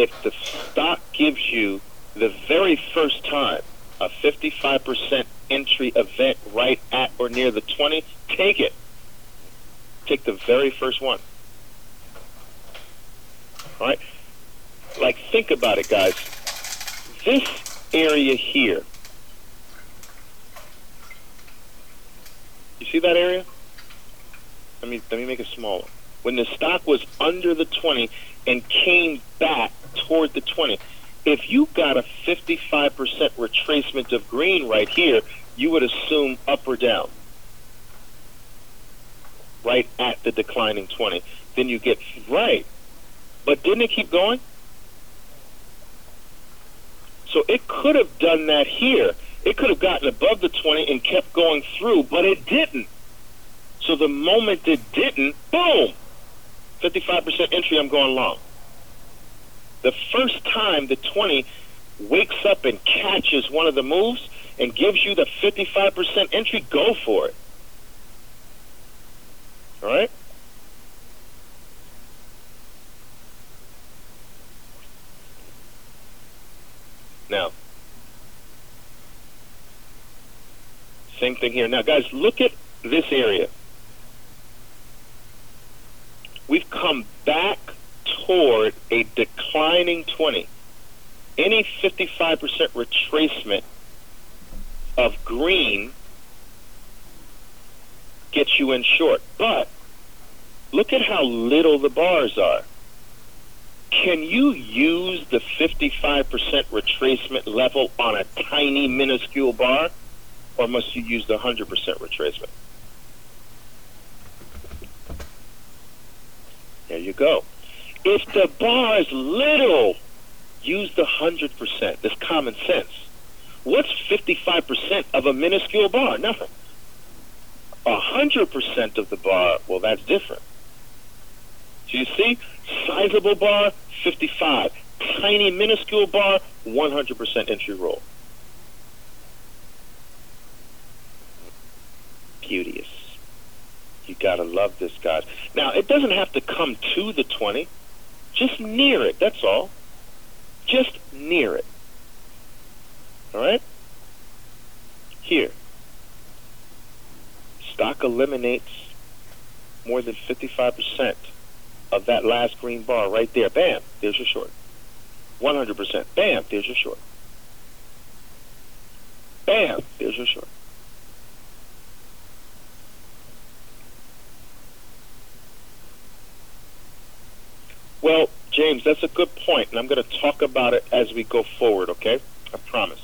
if the stock gives you the very first time a 55% entry event right at or near the 20, take it. Take the very first one. All right? Like, think about it, guys. This area here, you see that area? Let me, let me make it smaller. When the stock was under the 20 and came back toward the 20. If you got a 55% retracement of green right here, you would assume up or down, right at the declining 20. Then you get right. But didn't it keep going? So it could have done that here. It could have gotten above the 20 and kept going through, but it didn't. So the moment it didn't, boom, 55% entry, I'm going long. The first time the 20 wakes up and catches one of the moves and gives you the 55% entry, go for it. All right? Now, same thing here. Now, guys, look at this area. We've come back toward a declining 20. Any 55% retracement of green gets you in short. But look at how little the bars are. Can you use the 55% retracement level on a tiny, minuscule bar, or must you use the 100% retracement? There you go. If the bar is little, use the 100%. That's common sense. What's 55% of a minuscule bar? Nothing. 100% of the bar, well, that's different. So you see, sizable bar, 55. Tiny, minuscule bar, 100% entry roll. Beauteous. You gotta love this, guys. Now, it doesn't have to come to the 20. Just near it, that's all. Just near it. All right? Here. Stock eliminates more than 55% of that last green bar right there. Bam, there's your short. 100%. Bam, there's your short. Bam, there's your short. Well, James, that's a good point, and I'm going to talk about it as we go forward, okay? I promise.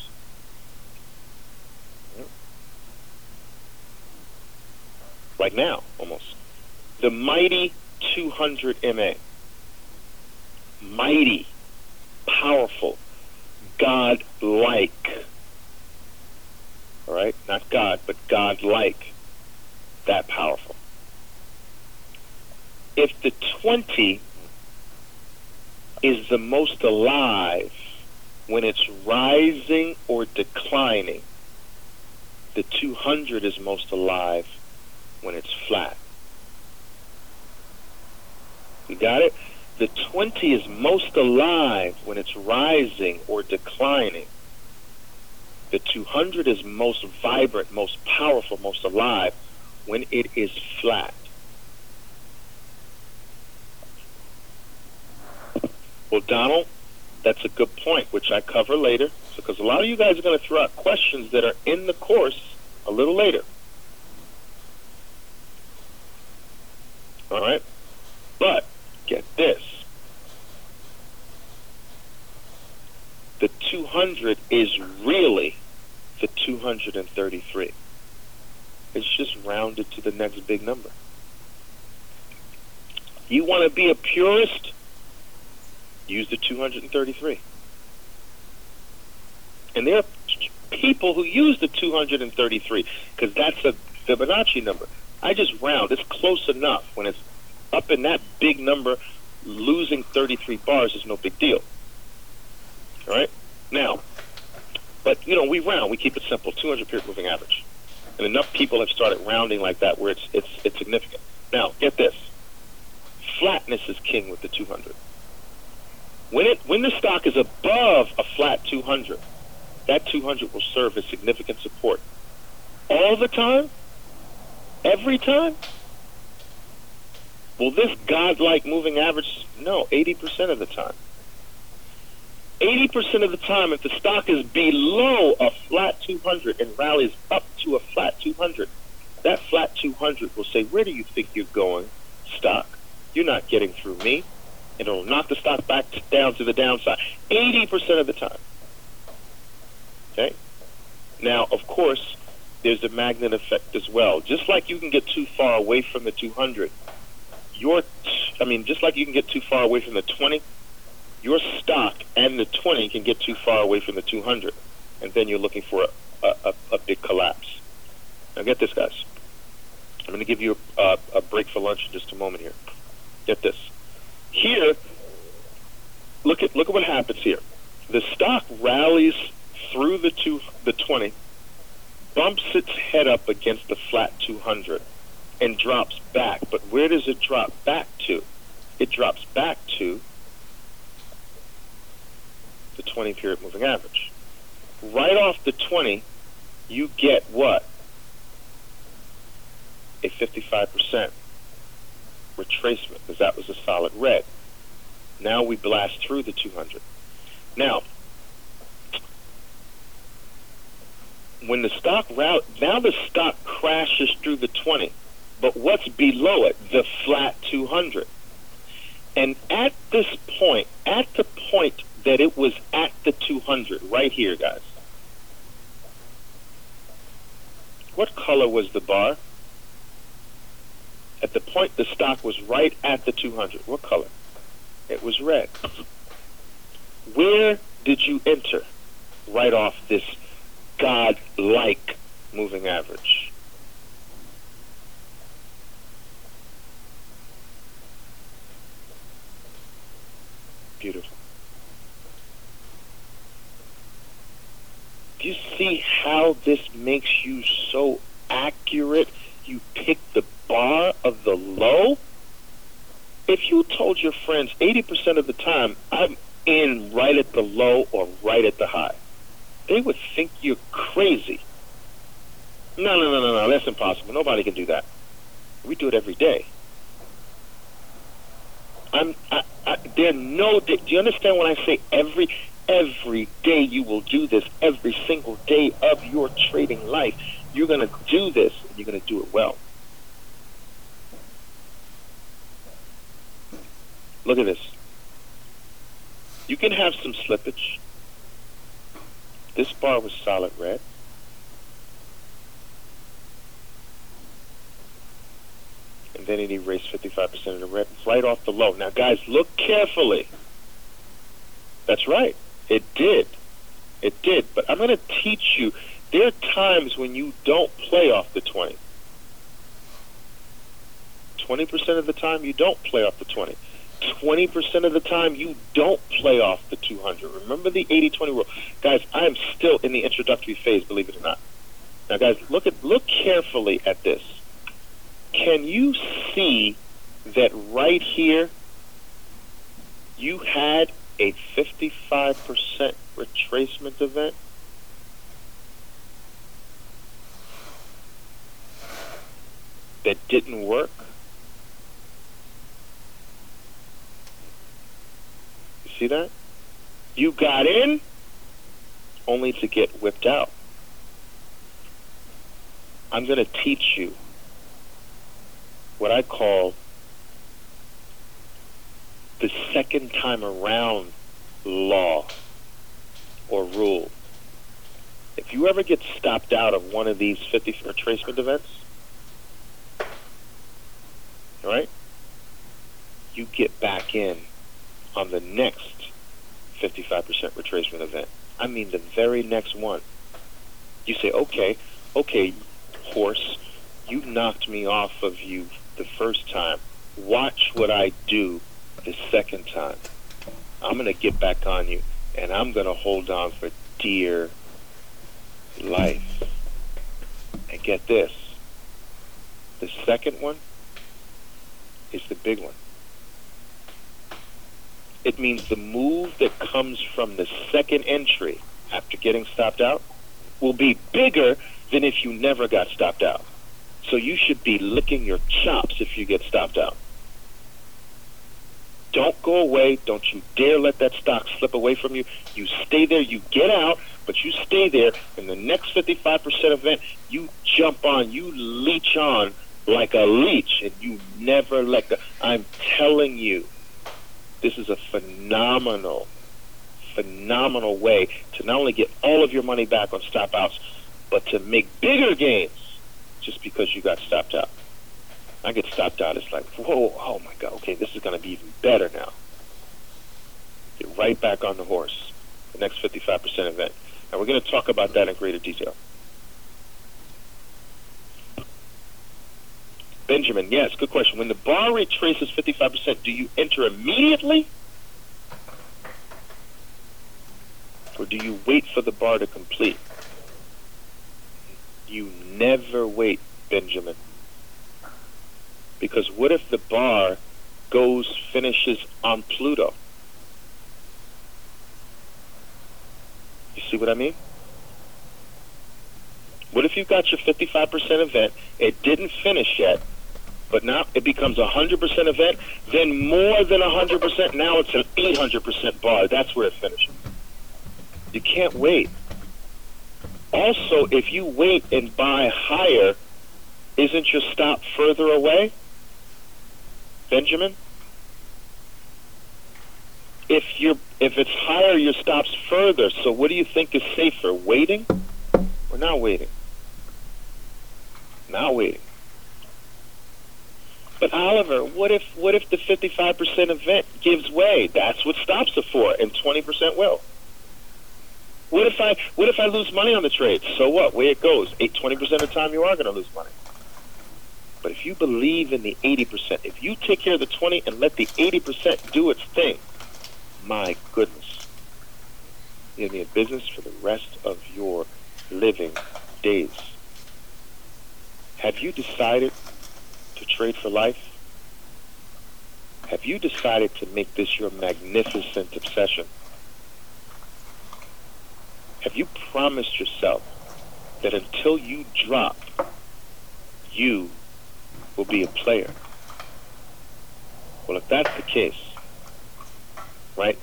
Right now, almost. The mighty 200 MA. Mighty, powerful, God-like. All right? Not God, but God-like. That powerful. If the 20 is the most alive when it's rising or declining, the 200 is most alive when it's flat. You got it? The 20 is most alive when it's rising or declining. The 200 is most vibrant, most powerful, most alive when it is flat. Well, Donald, that's a good point, which I cover later, because a lot of you guys are going to throw out questions that are in the course a little later. All right? But get this. The 200 is really the 233. It's just rounded to the next big number. You want to be a purist? Use the 233. And there are people who use the 233 because that's a Fibonacci number. I just round. It's close enough. When it's up in that big number, losing 33 bars is no big deal. All right? Now, but, you know, we round. We keep it simple. 200 period moving average. And enough people have started rounding like that where it's, it's, it's significant. Now, get this. Flatness is king with the 200. When, it, when the stock is above a flat 200, that 200 will serve as significant support. All the time, Every time? Well, this godlike moving average, no, 80% of the time. 80% of the time, if the stock is below a flat 200 and rallies up to a flat 200, that flat 200 will say, Where do you think you're going, stock? You're not getting through me. It'll knock the stock back down to the downside 80% of the time. Okay? Now, of course, there's a magnet effect as well. Just like you can get too far away from the 200, your, I mean, just like you can get too far away from the 20, your stock and the 20 can get too far away from the 200, and then you're looking for a, a, a big collapse. Now get this, guys. I'm going to give you a, a break for lunch in just a moment here. Get this. Here, look at look at what happens here. The stock rallies through the two the 20 bumps its head up against the flat 200 and drops back. But where does it drop back to? It drops back to the 20 period moving average. right off the 20, you get what? A 55% retracement because that was a solid red. Now we blast through the 200. Now, when the stock route, now the stock crashes through the 20, but what's below it? The flat 200. And at this point, at the point that it was at the 200, right here, guys, what color was the bar? At the point the stock was right at the 200, what color? It was red. Where did you enter right off this God-like moving average? Beautiful. Do you see how this makes you so accurate? You pick the bar of the low? If you told your friends 80% of the time, I'm in right at the low or right at the high, they would think you're crazy. No, no, no, no, no, that's impossible. Nobody can do that. We do it every day. I'm, I, I, there no, do you understand when I say every, every day you will do this, every single day of your trading life, you're going to do this, and you're going to do it well. Look at this. You can have some slippage. This bar was solid red. And then it erased 55% of the red right off the low. Now, guys, look carefully. That's right. It did. It did. But I'm going to teach you. There are times when you don't play off the 20. 20% of the time, you don't play off the 20. 20% of the time you don't play off the 200. Remember the 80-20 rule. Guys, I am still in the introductory phase, believe it or not. Now guys, look at look carefully at this. Can you see that right here you had a 55% retracement event? That didn't work? See that? You got in only to get whipped out. I'm going to teach you what I call the second time around law or rule. If you ever get stopped out of one of these 50 retracement events, right? You get back in on the next 55% retracement event. I mean the very next one. You say, okay, okay, horse, you knocked me off of you the first time. Watch what I do the second time. I'm going to get back on you, and I'm going to hold on for dear life. And get this. The second one is the big one. It means the move that comes from the second entry after getting stopped out will be bigger than if you never got stopped out. So you should be licking your chops if you get stopped out. Don't go away. Don't you dare let that stock slip away from you. You stay there. You get out, but you stay there. In the next 55% event, you jump on. You leech on like a leech, and you never let go. I'm telling you, this is a phenomenal, phenomenal way to not only get all of your money back on stop outs, but to make bigger gains just because you got stopped out. I get stopped out, it's like, whoa, oh my God, okay, this is going to be even better now. Get right back on the horse, the next 55% event. And we're going to talk about that in greater detail. Benjamin, yes, good question. When the bar retraces 55%, do you enter immediately? Or do you wait for the bar to complete? You never wait, Benjamin. Because what if the bar goes, finishes on Pluto? You see what I mean? What if you got your 55% event, it didn't finish yet, but now it becomes a 100% event, then more than 100%, now it's an 800% bar. That's where it finishes. You can't wait. Also, if you wait and buy higher, isn't your stop further away? Benjamin? If you're if it's higher, your stop's further. So what do you think is safer? Waiting or not waiting? Not waiting. But Oliver, what if what if the fifty five percent event gives way? That's what stops are for, and twenty percent will. What if I what if I lose money on the trade? So what? Way it goes. Eight twenty percent of the time you are going to lose money. But if you believe in the 80%, if you take care of the 20 and let the 80% do its thing, my goodness, you're in business for the rest of your living days. Have you decided to trade for life? Have you decided to make this your magnificent obsession? Have you promised yourself that until you drop, you will be a player. Well, if that's the case, right,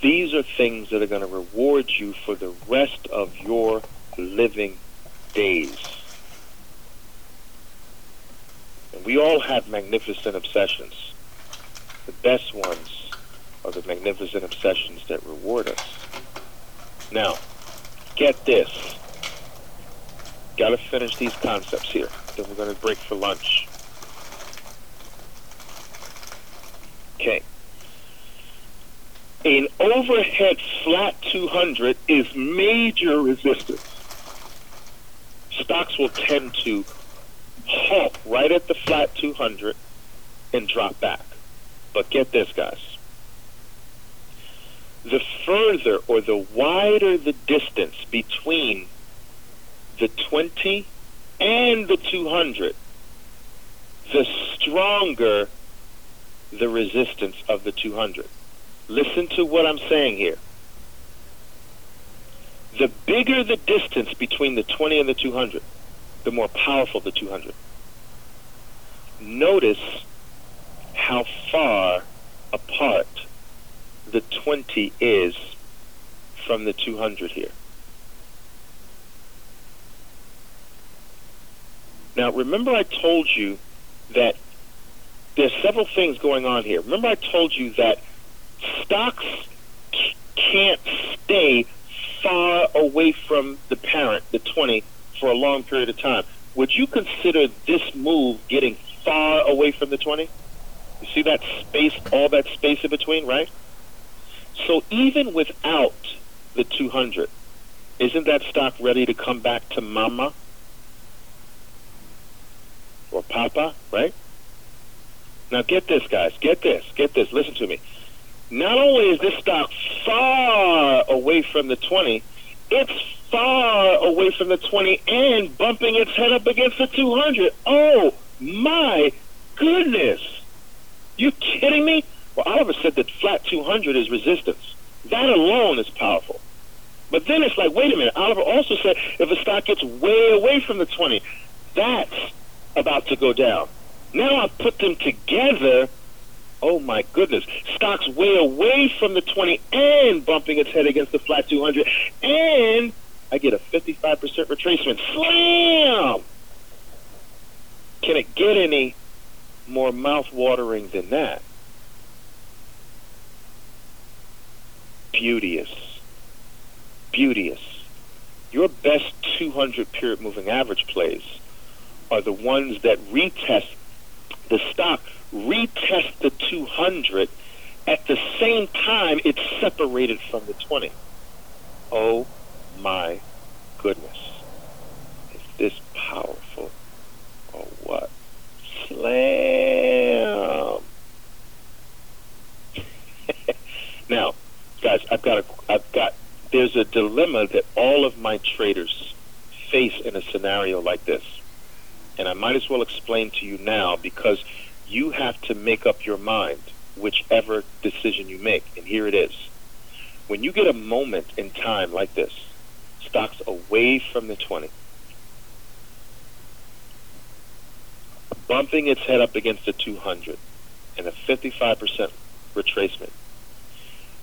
these are things that are going to reward you for the rest of your living days. And we all have magnificent obsessions. The best ones are the magnificent obsessions that reward us. Now, get this. Got to finish these concepts here. Then we're going to break for lunch. Okay. An overhead flat 200 is major resistance. Stocks will tend to halt right at the flat 200 and drop back. But get this, guys. The further or the wider the distance between the 20 and the 200, the stronger the resistance of the 200. Listen to what I'm saying here. The bigger the distance between the 20 and the 200, the more powerful the 200. Notice how far apart the 20 is from the 200 here. Now, remember I told you that there's several things going on here. Remember I told you that stocks can't stay far away from the parent, the 20, for a long period of time. Would you consider this move getting far away from the 20? You see that space, all that space in between, right? So even without the 200, isn't that stock ready to come back to mama? or Papa, right? Now get this, guys. Get this. Get this. Listen to me. Not only is this stock far away from the 20, it's far away from the 20 and bumping its head up against the 200. Oh, my goodness. You kidding me? Well, Oliver said that flat 200 is resistance. That alone is powerful. But then it's like, wait a minute. Oliver also said if a stock gets way away from the 20, that's about to go down. Now I put them together. Oh my goodness. Stock's way away from the 20 and bumping its head against the flat 200. And I get a 55% retracement. Slam! Can it get any more mouth-watering than that? Beauteous. Beauteous. Your best 200 period moving average plays are the ones that retest the stock, retest the 200 at the same time it's separated from the 20. Oh my goodness. Is this powerful or what? Slam. now, guys, I've got a, I've got there's a dilemma that all of my traders face in a scenario like this and I might as well explain to you now because you have to make up your mind whichever decision you make. And here it is. When you get a moment in time like this, Stocks away from the 20. Bumping its head up against the 200 and a 55% retracement.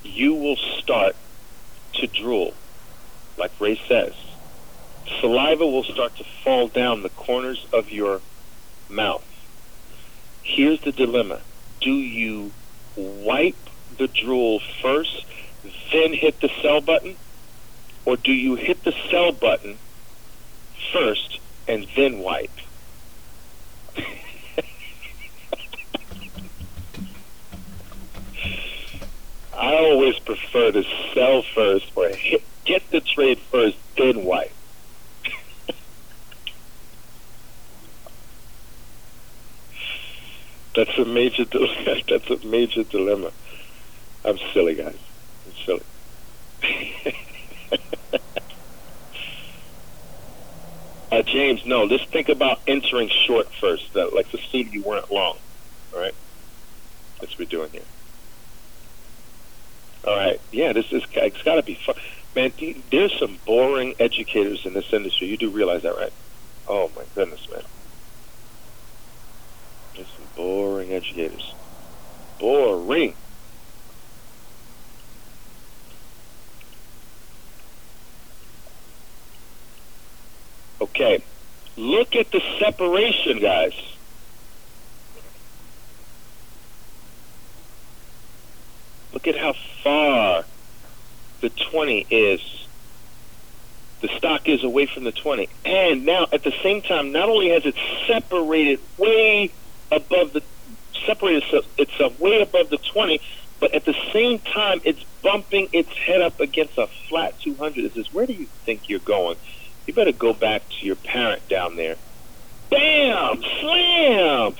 You will start to drool, like Ray says. Saliva will start to fall down the corners of your mouth. Here's the dilemma. Do you wipe the drool first, then hit the sell button? Or do you hit the sell button first and then wipe? I always prefer to sell first or hit, get the trade first, then wipe. That's a major. That's a major dilemma. I'm silly, guys. I'm silly. uh, James, no. Let's think about entering short first. That, like, assume you weren't long. All right. That's what we're doing here. All right. Yeah, this is. It's got to be fun, man. There's some boring educators in this industry. You do realize that, right? Oh my goodness, man. Some boring educators. Boring. Okay. Look at the separation, guys. Look at how far the 20 is. The stock is away from the 20. And now, at the same time, not only has it separated way above the, separated itself way above the 20, but at the same time, it's bumping its head up against a flat 200. It says, where do you think you're going? You better go back to your parent down there. Bam! Slam!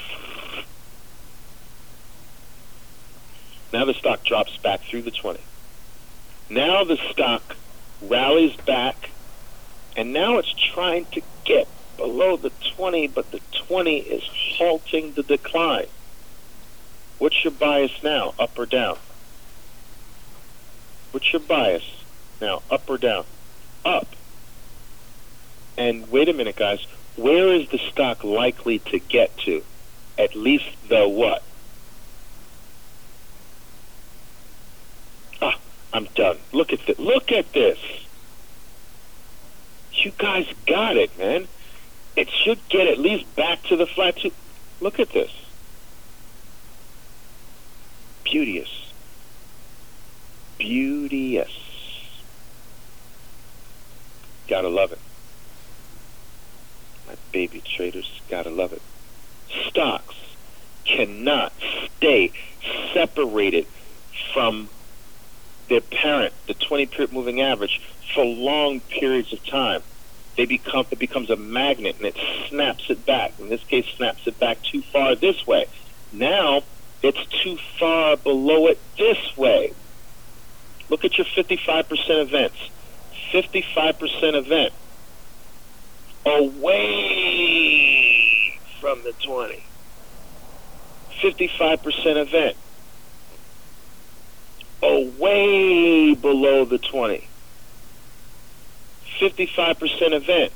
Now the stock drops back through the 20. Now the stock rallies back, and now it's trying to get below the 20, but the 20 is halting the decline. What's your bias now, up or down? What's your bias now, up or down? Up. And wait a minute, guys. Where is the stock likely to get to? At least the what? Ah, I'm done. Look at this. Look at this. You guys got it, man. It should get at least back to the flat two. Look at this. Beauteous. Beauteous. Gotta love it. My baby traders gotta love it. Stocks cannot stay separated from their parent, the 20 period moving average, for long periods of time. They become it becomes a magnet and it snaps it back. In this case, snaps it back too far this way. Now it's too far below it this way. Look at your 55% events. 55% event away from the 20. 55% event away below the 20. 55% event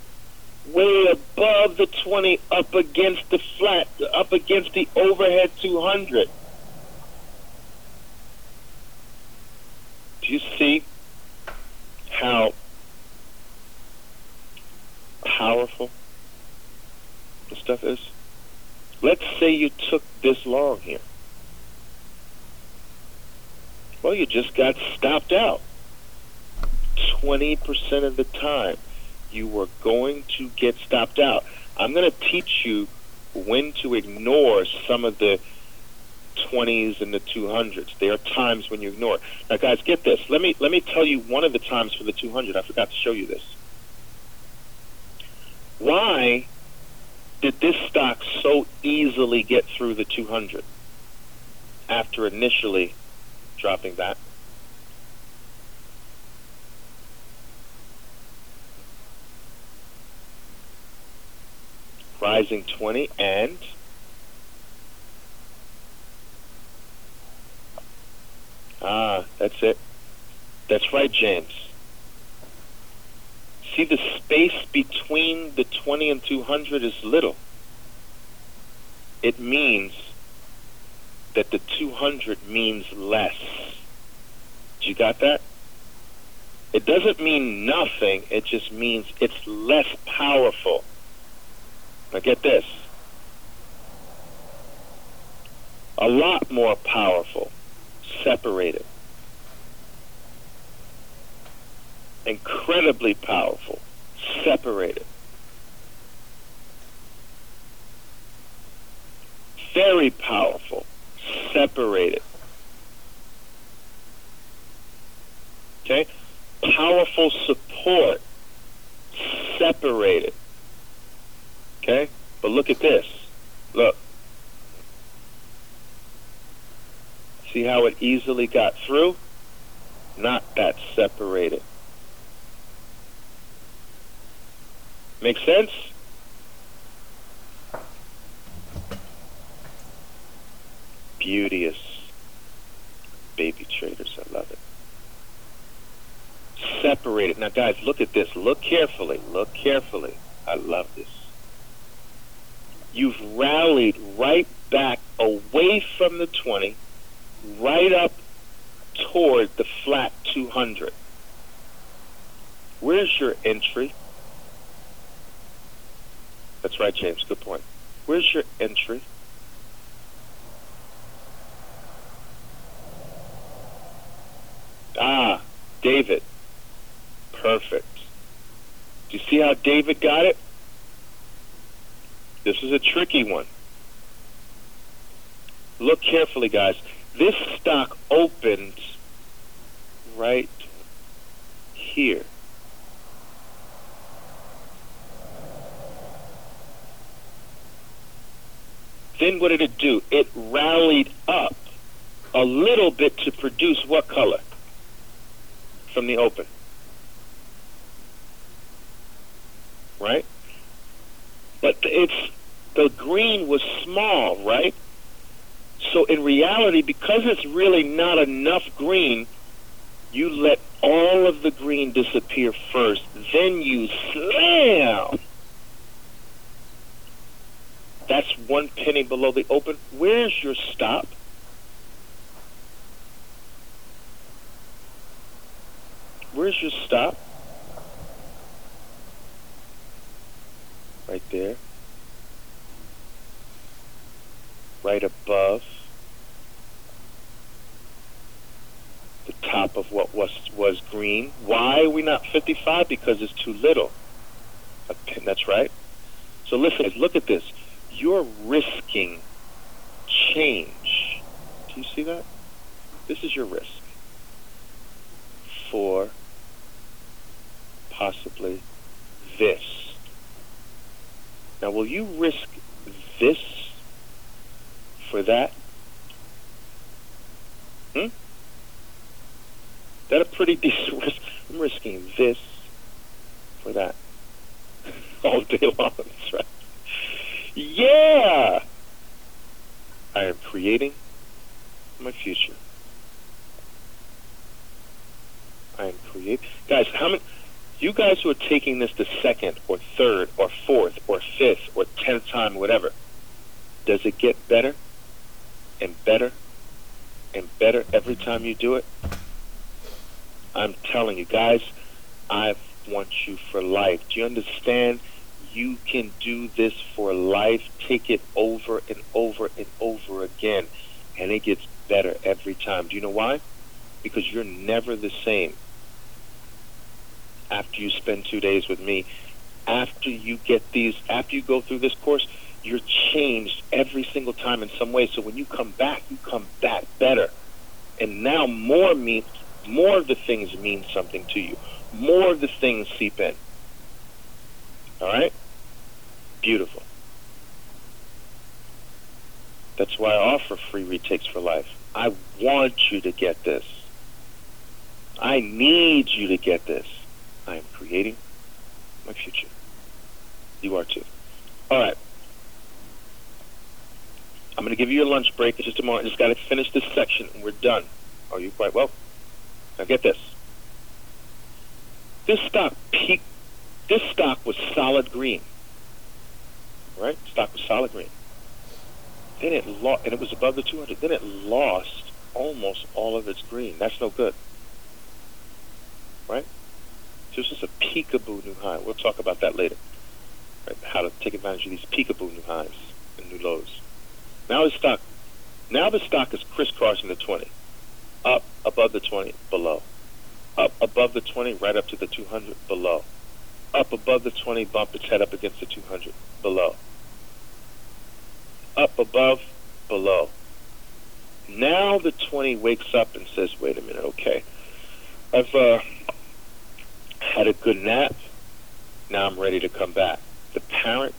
way above the 20 up against the flat, up against the overhead 200. Do you see how powerful the stuff is? Let's say you took this long here. Well, you just got stopped out. 20% of the time, you were going to get stopped out. I'm going to teach you when to ignore some of the 20s and the 200s. There are times when you ignore. Now, guys, get this. Let me let me tell you one of the times for the 200. I forgot to show you this. Why did this stock so easily get through the 200 after initially dropping back? Rising 20 and Ah, that's it. That's right, James. See, the space between the 20 and 200 is little. It means that the 200 means less. You got that? It doesn't mean nothing, it just means it's less powerful. Now get this. A lot more powerful, separated. Incredibly powerful, separated. Very powerful, separated. Okay? Powerful support, separated. Okay? But look at this. Look. See how it easily got through? Not that separated. Make sense? Beauteous. Baby traders, I love it. Separated. Now, guys, look at this. Look carefully. Look carefully. I love this. You've rallied right back away from the 20, right up toward the flat 200. Where's your entry? That's right, James. Good point. Where's your entry? Ah, David. Perfect. Do you see how David got it? This is a tricky one. Look carefully, guys. This stock opened right here. Then what did it do? It rallied up a little bit to produce what color from the open? Right? But it's the green was small, right? So in reality, because it's really not enough green, you let all of the green disappear first, then you slam. That's one penny below the open. Where's your stop? Where's your stop? Right there. Right above the top of what was was green. Why are we not 55? Because it's too little. Okay, That's right. So listen, look at this you're risking change. Do you see that? This is your risk for possibly this. Now, will you risk this for that? Hmm? That a pretty decent risk. I'm risking this for that all day long. That's right. Yeah! I am creating my future. I am creating. Guys, how many. You guys who are taking this the second or third or fourth or fifth or tenth time, whatever, does it get better and better and better every time you do it? I'm telling you, guys, I want you for life. Do you understand? you can do this for life. Take it over and over and over again, and it gets better every time. Do you know why? Because you're never the same after you spend two days with me. After you get these, after you go through this course, you're changed every single time in some way. So when you come back, you come back better. And now more means more of the things mean something to you. More of the things seep in. All right? Beautiful. That's why I offer free retakes for life. I want you to get this. I need you to get this. I am creating my future. You are too. All right. I'm going to give you a lunch break in just a moment. I just got to finish this section and we're done. Oh, Are you quite well? Now get this. This stock peaked This stock was solid green. Right? Stock was solid green. Then it lost, and it was above the 200. Then it lost almost all of its green. That's no good. Right? This is a peekaboo new high. We'll talk about that later. Right? How to take advantage of these peekaboo new highs and new lows. Now the stock, now the stock is crisscrossing the 20, up above the 20, below, up above the 20, right up to the 200, below, up above the 20, bump its head up against the 200, below, up above, below. Now the 20 wakes up and says, "Wait a minute, okay, I've uh, had a good nap. Now I'm ready to come back." The parent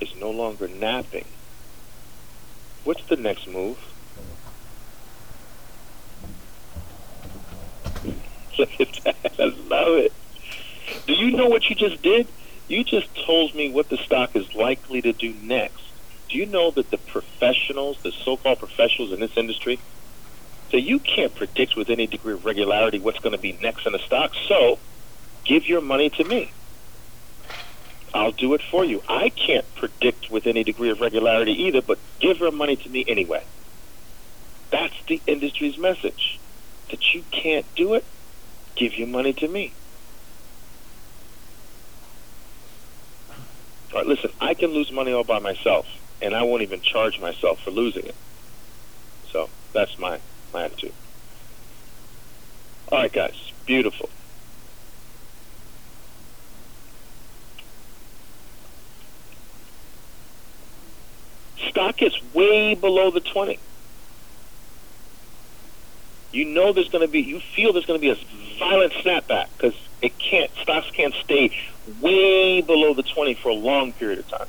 is no longer napping. What's the next move? Look at that. I love it. Do you know what you just did? You just told me what the stock is likely to do next. Do you know that the professionals, the so-called professionals in this industry, so you can't predict with any degree of regularity what's going to be next in a stock. So give your money to me. I'll do it for you. I can't predict with any degree of regularity either, but give her money to me anyway. That's the industry's message. That you can't do it, give your money to me. All right, listen, I can lose money all by myself, and I won't even charge myself for losing it. So that's my, my attitude. All right, guys, beautiful. Stock is way below the 20. You know there's going to be, you feel there's going to be a violent snapback because it can't, stocks can't stay way below the 20 for a long period of time.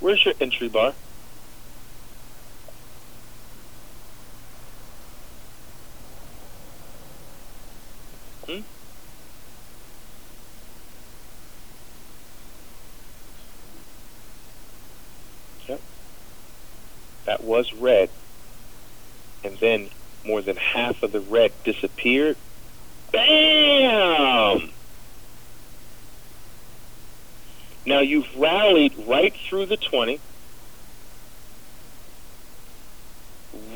Where's your entry bar? Hmm? That was red, and then more than half of the red disappeared, bam! Now you've rallied right through the 20,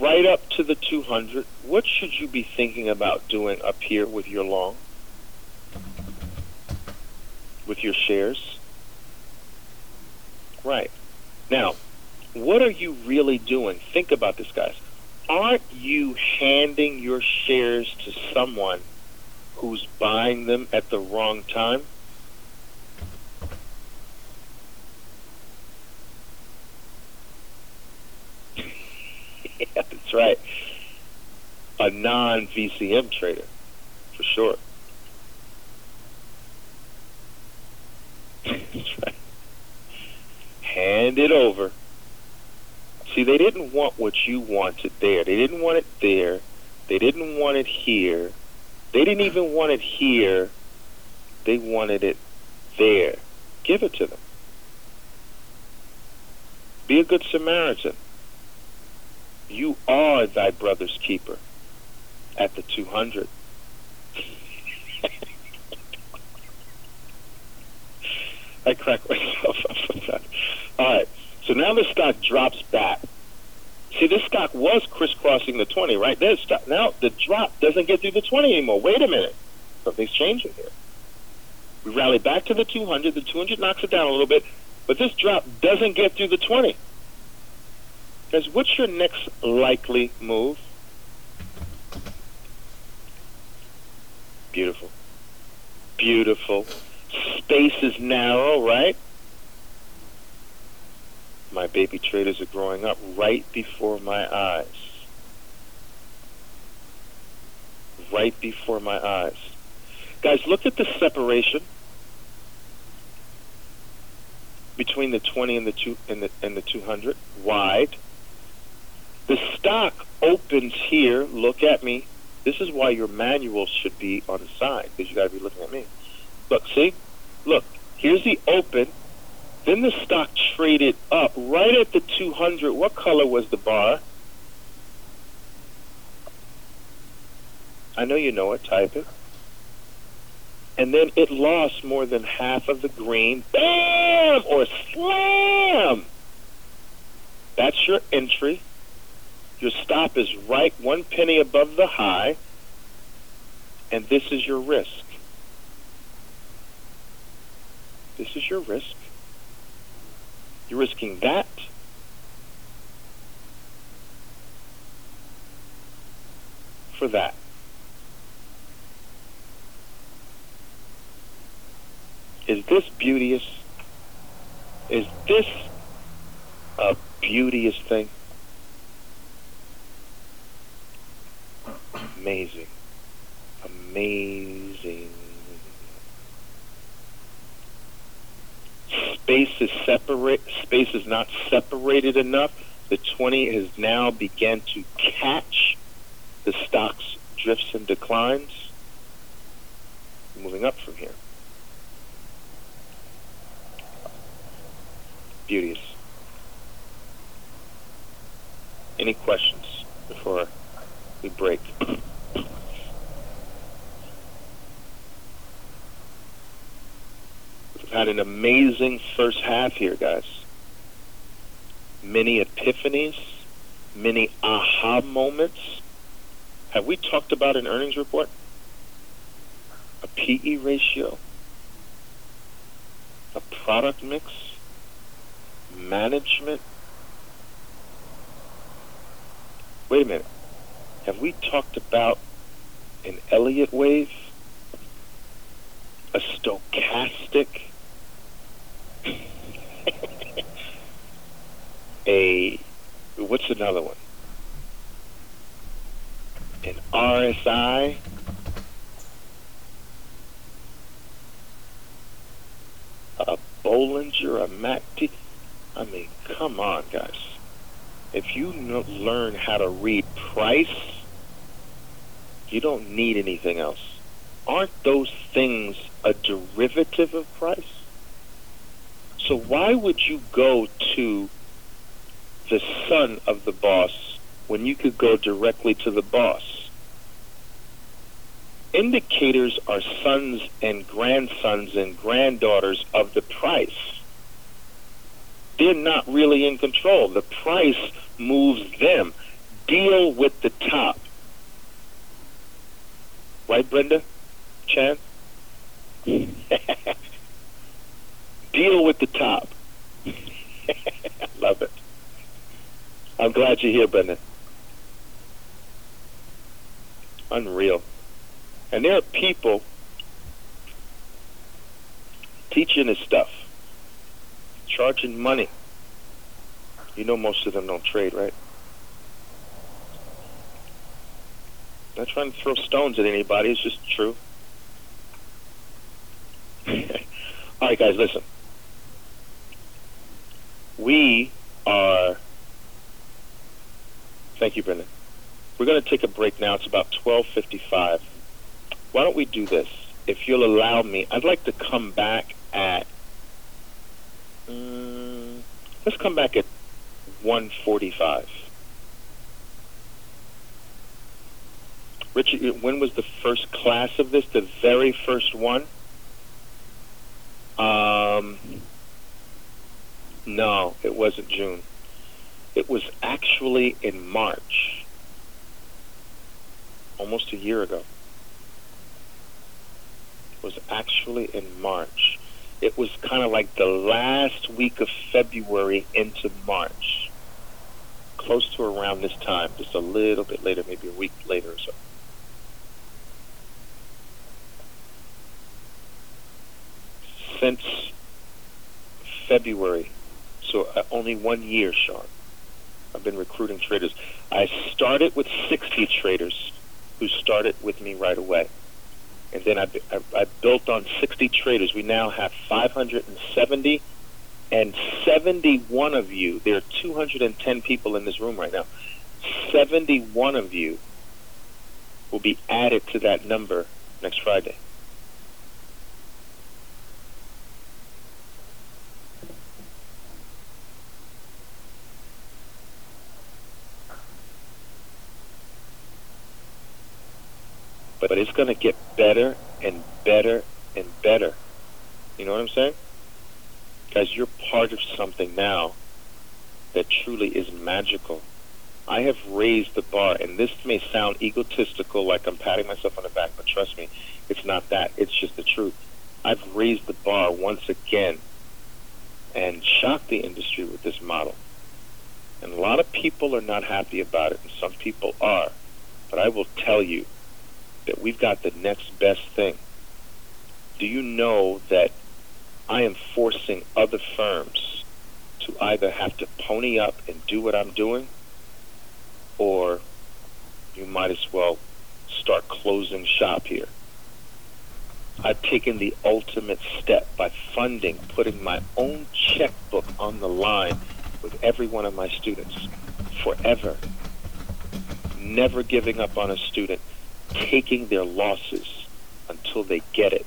right up to the 200. What should you be thinking about doing up here with your long? With your shares? Right. Now, what are you really doing? Think about this, guys. Aren't you handing your shares to someone who's buying them at the wrong time? yeah, that's right. A non VCM trader, for sure. that's right. Hand it over. See, they didn't want what you wanted there. They didn't want it there. They didn't want it here. They didn't even want it here. They wanted it there. Give it to them. Be a good Samaritan. You are thy brother's keeper at the 200. I crack myself up sometimes. All right. So now the stock drops back. See, this stock was crisscrossing the 20, right? There's stock. Now the drop doesn't get through the 20 anymore. Wait a minute. Something's changing here. We rally back to the 200. The 200 knocks it down a little bit, but this drop doesn't get through the 20. Guys, what's your next likely move? Beautiful. Beautiful. Space is narrow, right? My baby traders are growing up right before my eyes. Right before my eyes. Guys, look at the separation between the 20 and the two and the and the 200 wide. The stock opens here. Look at me. This is why your manual should be on the side because you got to be looking at me. Look, see? Look, here's the open. Then the stock traded up right at the 200. What color was the bar? I know you know it. Type it. and then it lost more than half of the green. Bam! Or slam! That's your entry. Your stop is right one penny above the high, and this is your risk. This is your risk. You're risking that. For that. Is this beauteous? Is this a beauteous thing? Amazing. Amazing. Space is separate. Space is not separated enough. The 20 has now began to catch the stock's drifts and declines. Moving up from here. Beauties. Any questions before we break? Had an amazing first half here, guys. Many epiphanies, many aha moments. Have we talked about an earnings report? A PE ratio? A product mix? Management? Wait a minute. Have we talked about an Elliott wave? A stochastic? A what's another one? An RSI? A Bollinger, a MACD? I mean, come on, guys. If you know, learn how to read price, you don't need anything else. Aren't those things a derivative of price? So why would you go to the son of the boss when you could go directly to the boss? Indicators are sons and grandsons and granddaughters of the price. They're not really in control. The price moves them. Deal with the top. Right, Brenda? Chan? Deal with the top. Love it. I'm glad you're here, Brenda. Unreal. And there are people teaching this stuff, charging money. You know most of them don't trade, right? Not trying to throw stones at anybody. It's just true. All right, guys, listen. We are. Thank you, Brendan. We're going to take a break now. It's about 12:55. Why don't we do this? If you'll allow me, I'd like to come back at. Um, let's come back at 145. Richard, when was the first class of this? The very first one? Um, no, it wasn't June. It was actually in March, almost a year ago. It was actually in March. It was kind of like the last week of February into March, close to around this time, just a little bit later, maybe a week later or so. since February, so uh, only one year, Sean. I've been recruiting traders. I started with 60 traders who started with me right away. And then I, I, I built on 60 traders. We now have 570 and 71 of you. There are 210 people in this room right now. 71 of you will be added to that number next Friday. But it's going to get better and better and better. You know what I'm saying? Guys, you're part of something now that truly is magical. I have raised the bar, and this may sound egotistical, like I'm patting myself on the back, but trust me, it's not that. It's just the truth. I've raised the bar once again and shocked the industry with this model. And a lot of people are not happy about it, and some people are. But I will tell you that we've got the next best thing. Do you know that I am forcing other firms to either have to pony up and do what I'm doing, or you might as well start closing shop here. I've taken the ultimate step by funding, putting my own checkbook on the line with every one of my students forever. Never giving up on a student, taking their losses until they get it.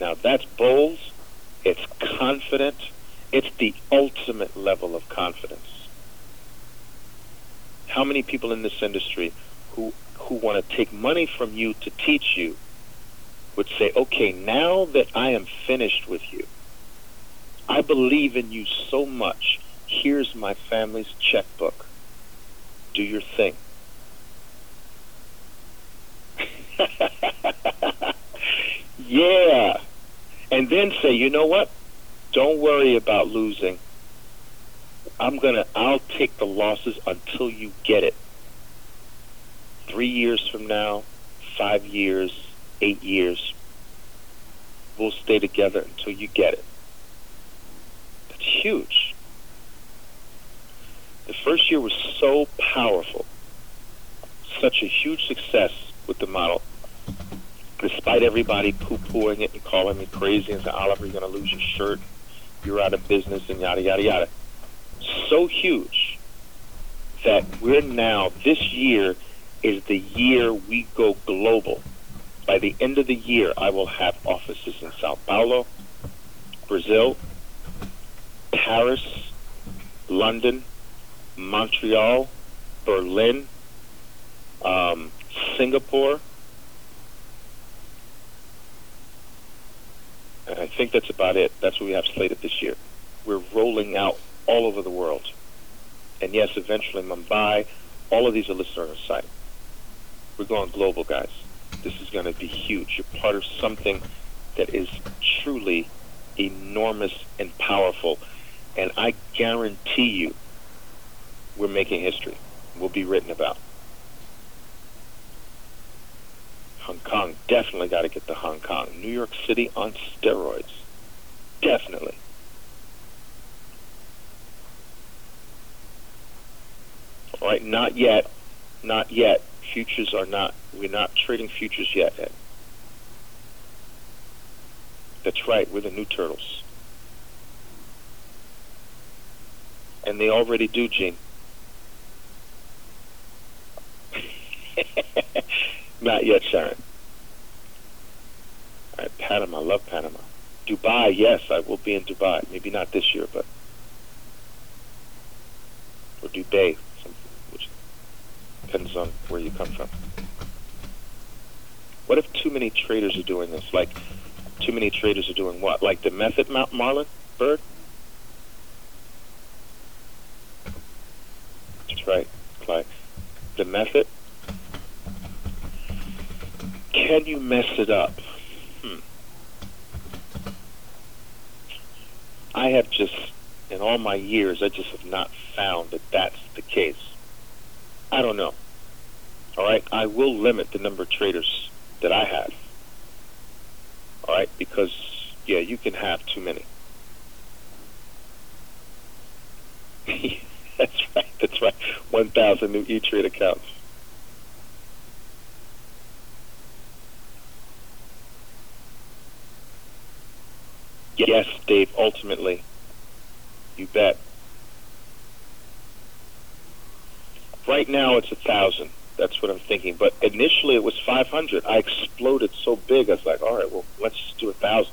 Now that's bold, it's confident, it's the ultimate level of confidence. How many people in this industry who who want to take money from you to teach you would say, okay, now that I am finished with you, I believe in you so much. Here's my family's checkbook. Do your thing. yeah. And then say, you know what? Don't worry about losing. I'm going to, I'll take the losses until you get it. Three years from now, five years, eight years, we'll stay together until you get it. That's huge. The first year was so powerful, such a huge success with the model, despite everybody poo-pooing it and calling me crazy and saying, Oliver, you're going to lose your shirt, you're out of business, and yada, yada, yada. So huge that we're now, this year is the year we go global. By the end of the year, I will have offices in Sao Paulo, Brazil, Paris, London, Montreal, Berlin, um, Singapore. And I think that's about it. That's what we have slated this year. We're rolling out all over the world. And yes, eventually Mumbai, all of these are listed on our site. We're going global, guys. This is going to be huge. You're part of something that is truly enormous and powerful. And I guarantee you, we're making history. We'll be written about. Hong Kong, definitely got to get to Hong Kong. New York City on steroids. Definitely. All right, not yet. Not yet. Futures are not, we're not trading futures yet, Ed. That's right, we're the new turtles. And they already do, Gene. Not yet, Sharon. All right, Panama. Love Panama. Dubai. Yes, I will be in Dubai. Maybe not this year, but or Dubai, which depends on where you come from. What if too many traders are doing this? Like, too many traders are doing what? Like the method, Mount Marlin Bird. That's right, Clyde. The method can you mess it up? Hmm. I have just, in all my years, I just have not found that that's the case. I don't know. All right, I will limit the number of traders that I have. All right, because yeah, you can have too many. that's right. That's right. One thousand new E-Trade accounts. Yes, Dave, ultimately. You bet. Right now it's a thousand. That's what I'm thinking. But initially it was 500. I exploded so big. I was like, all right, well, let's just do a thousand.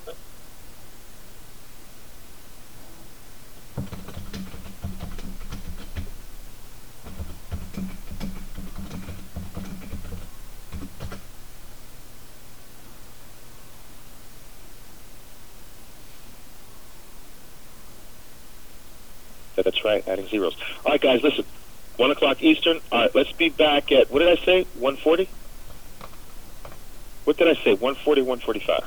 That's right, adding zeros. All right, guys, listen. One o'clock Eastern. All right, let's be back at what did I say? One forty. What did I say? One forty, one forty-five.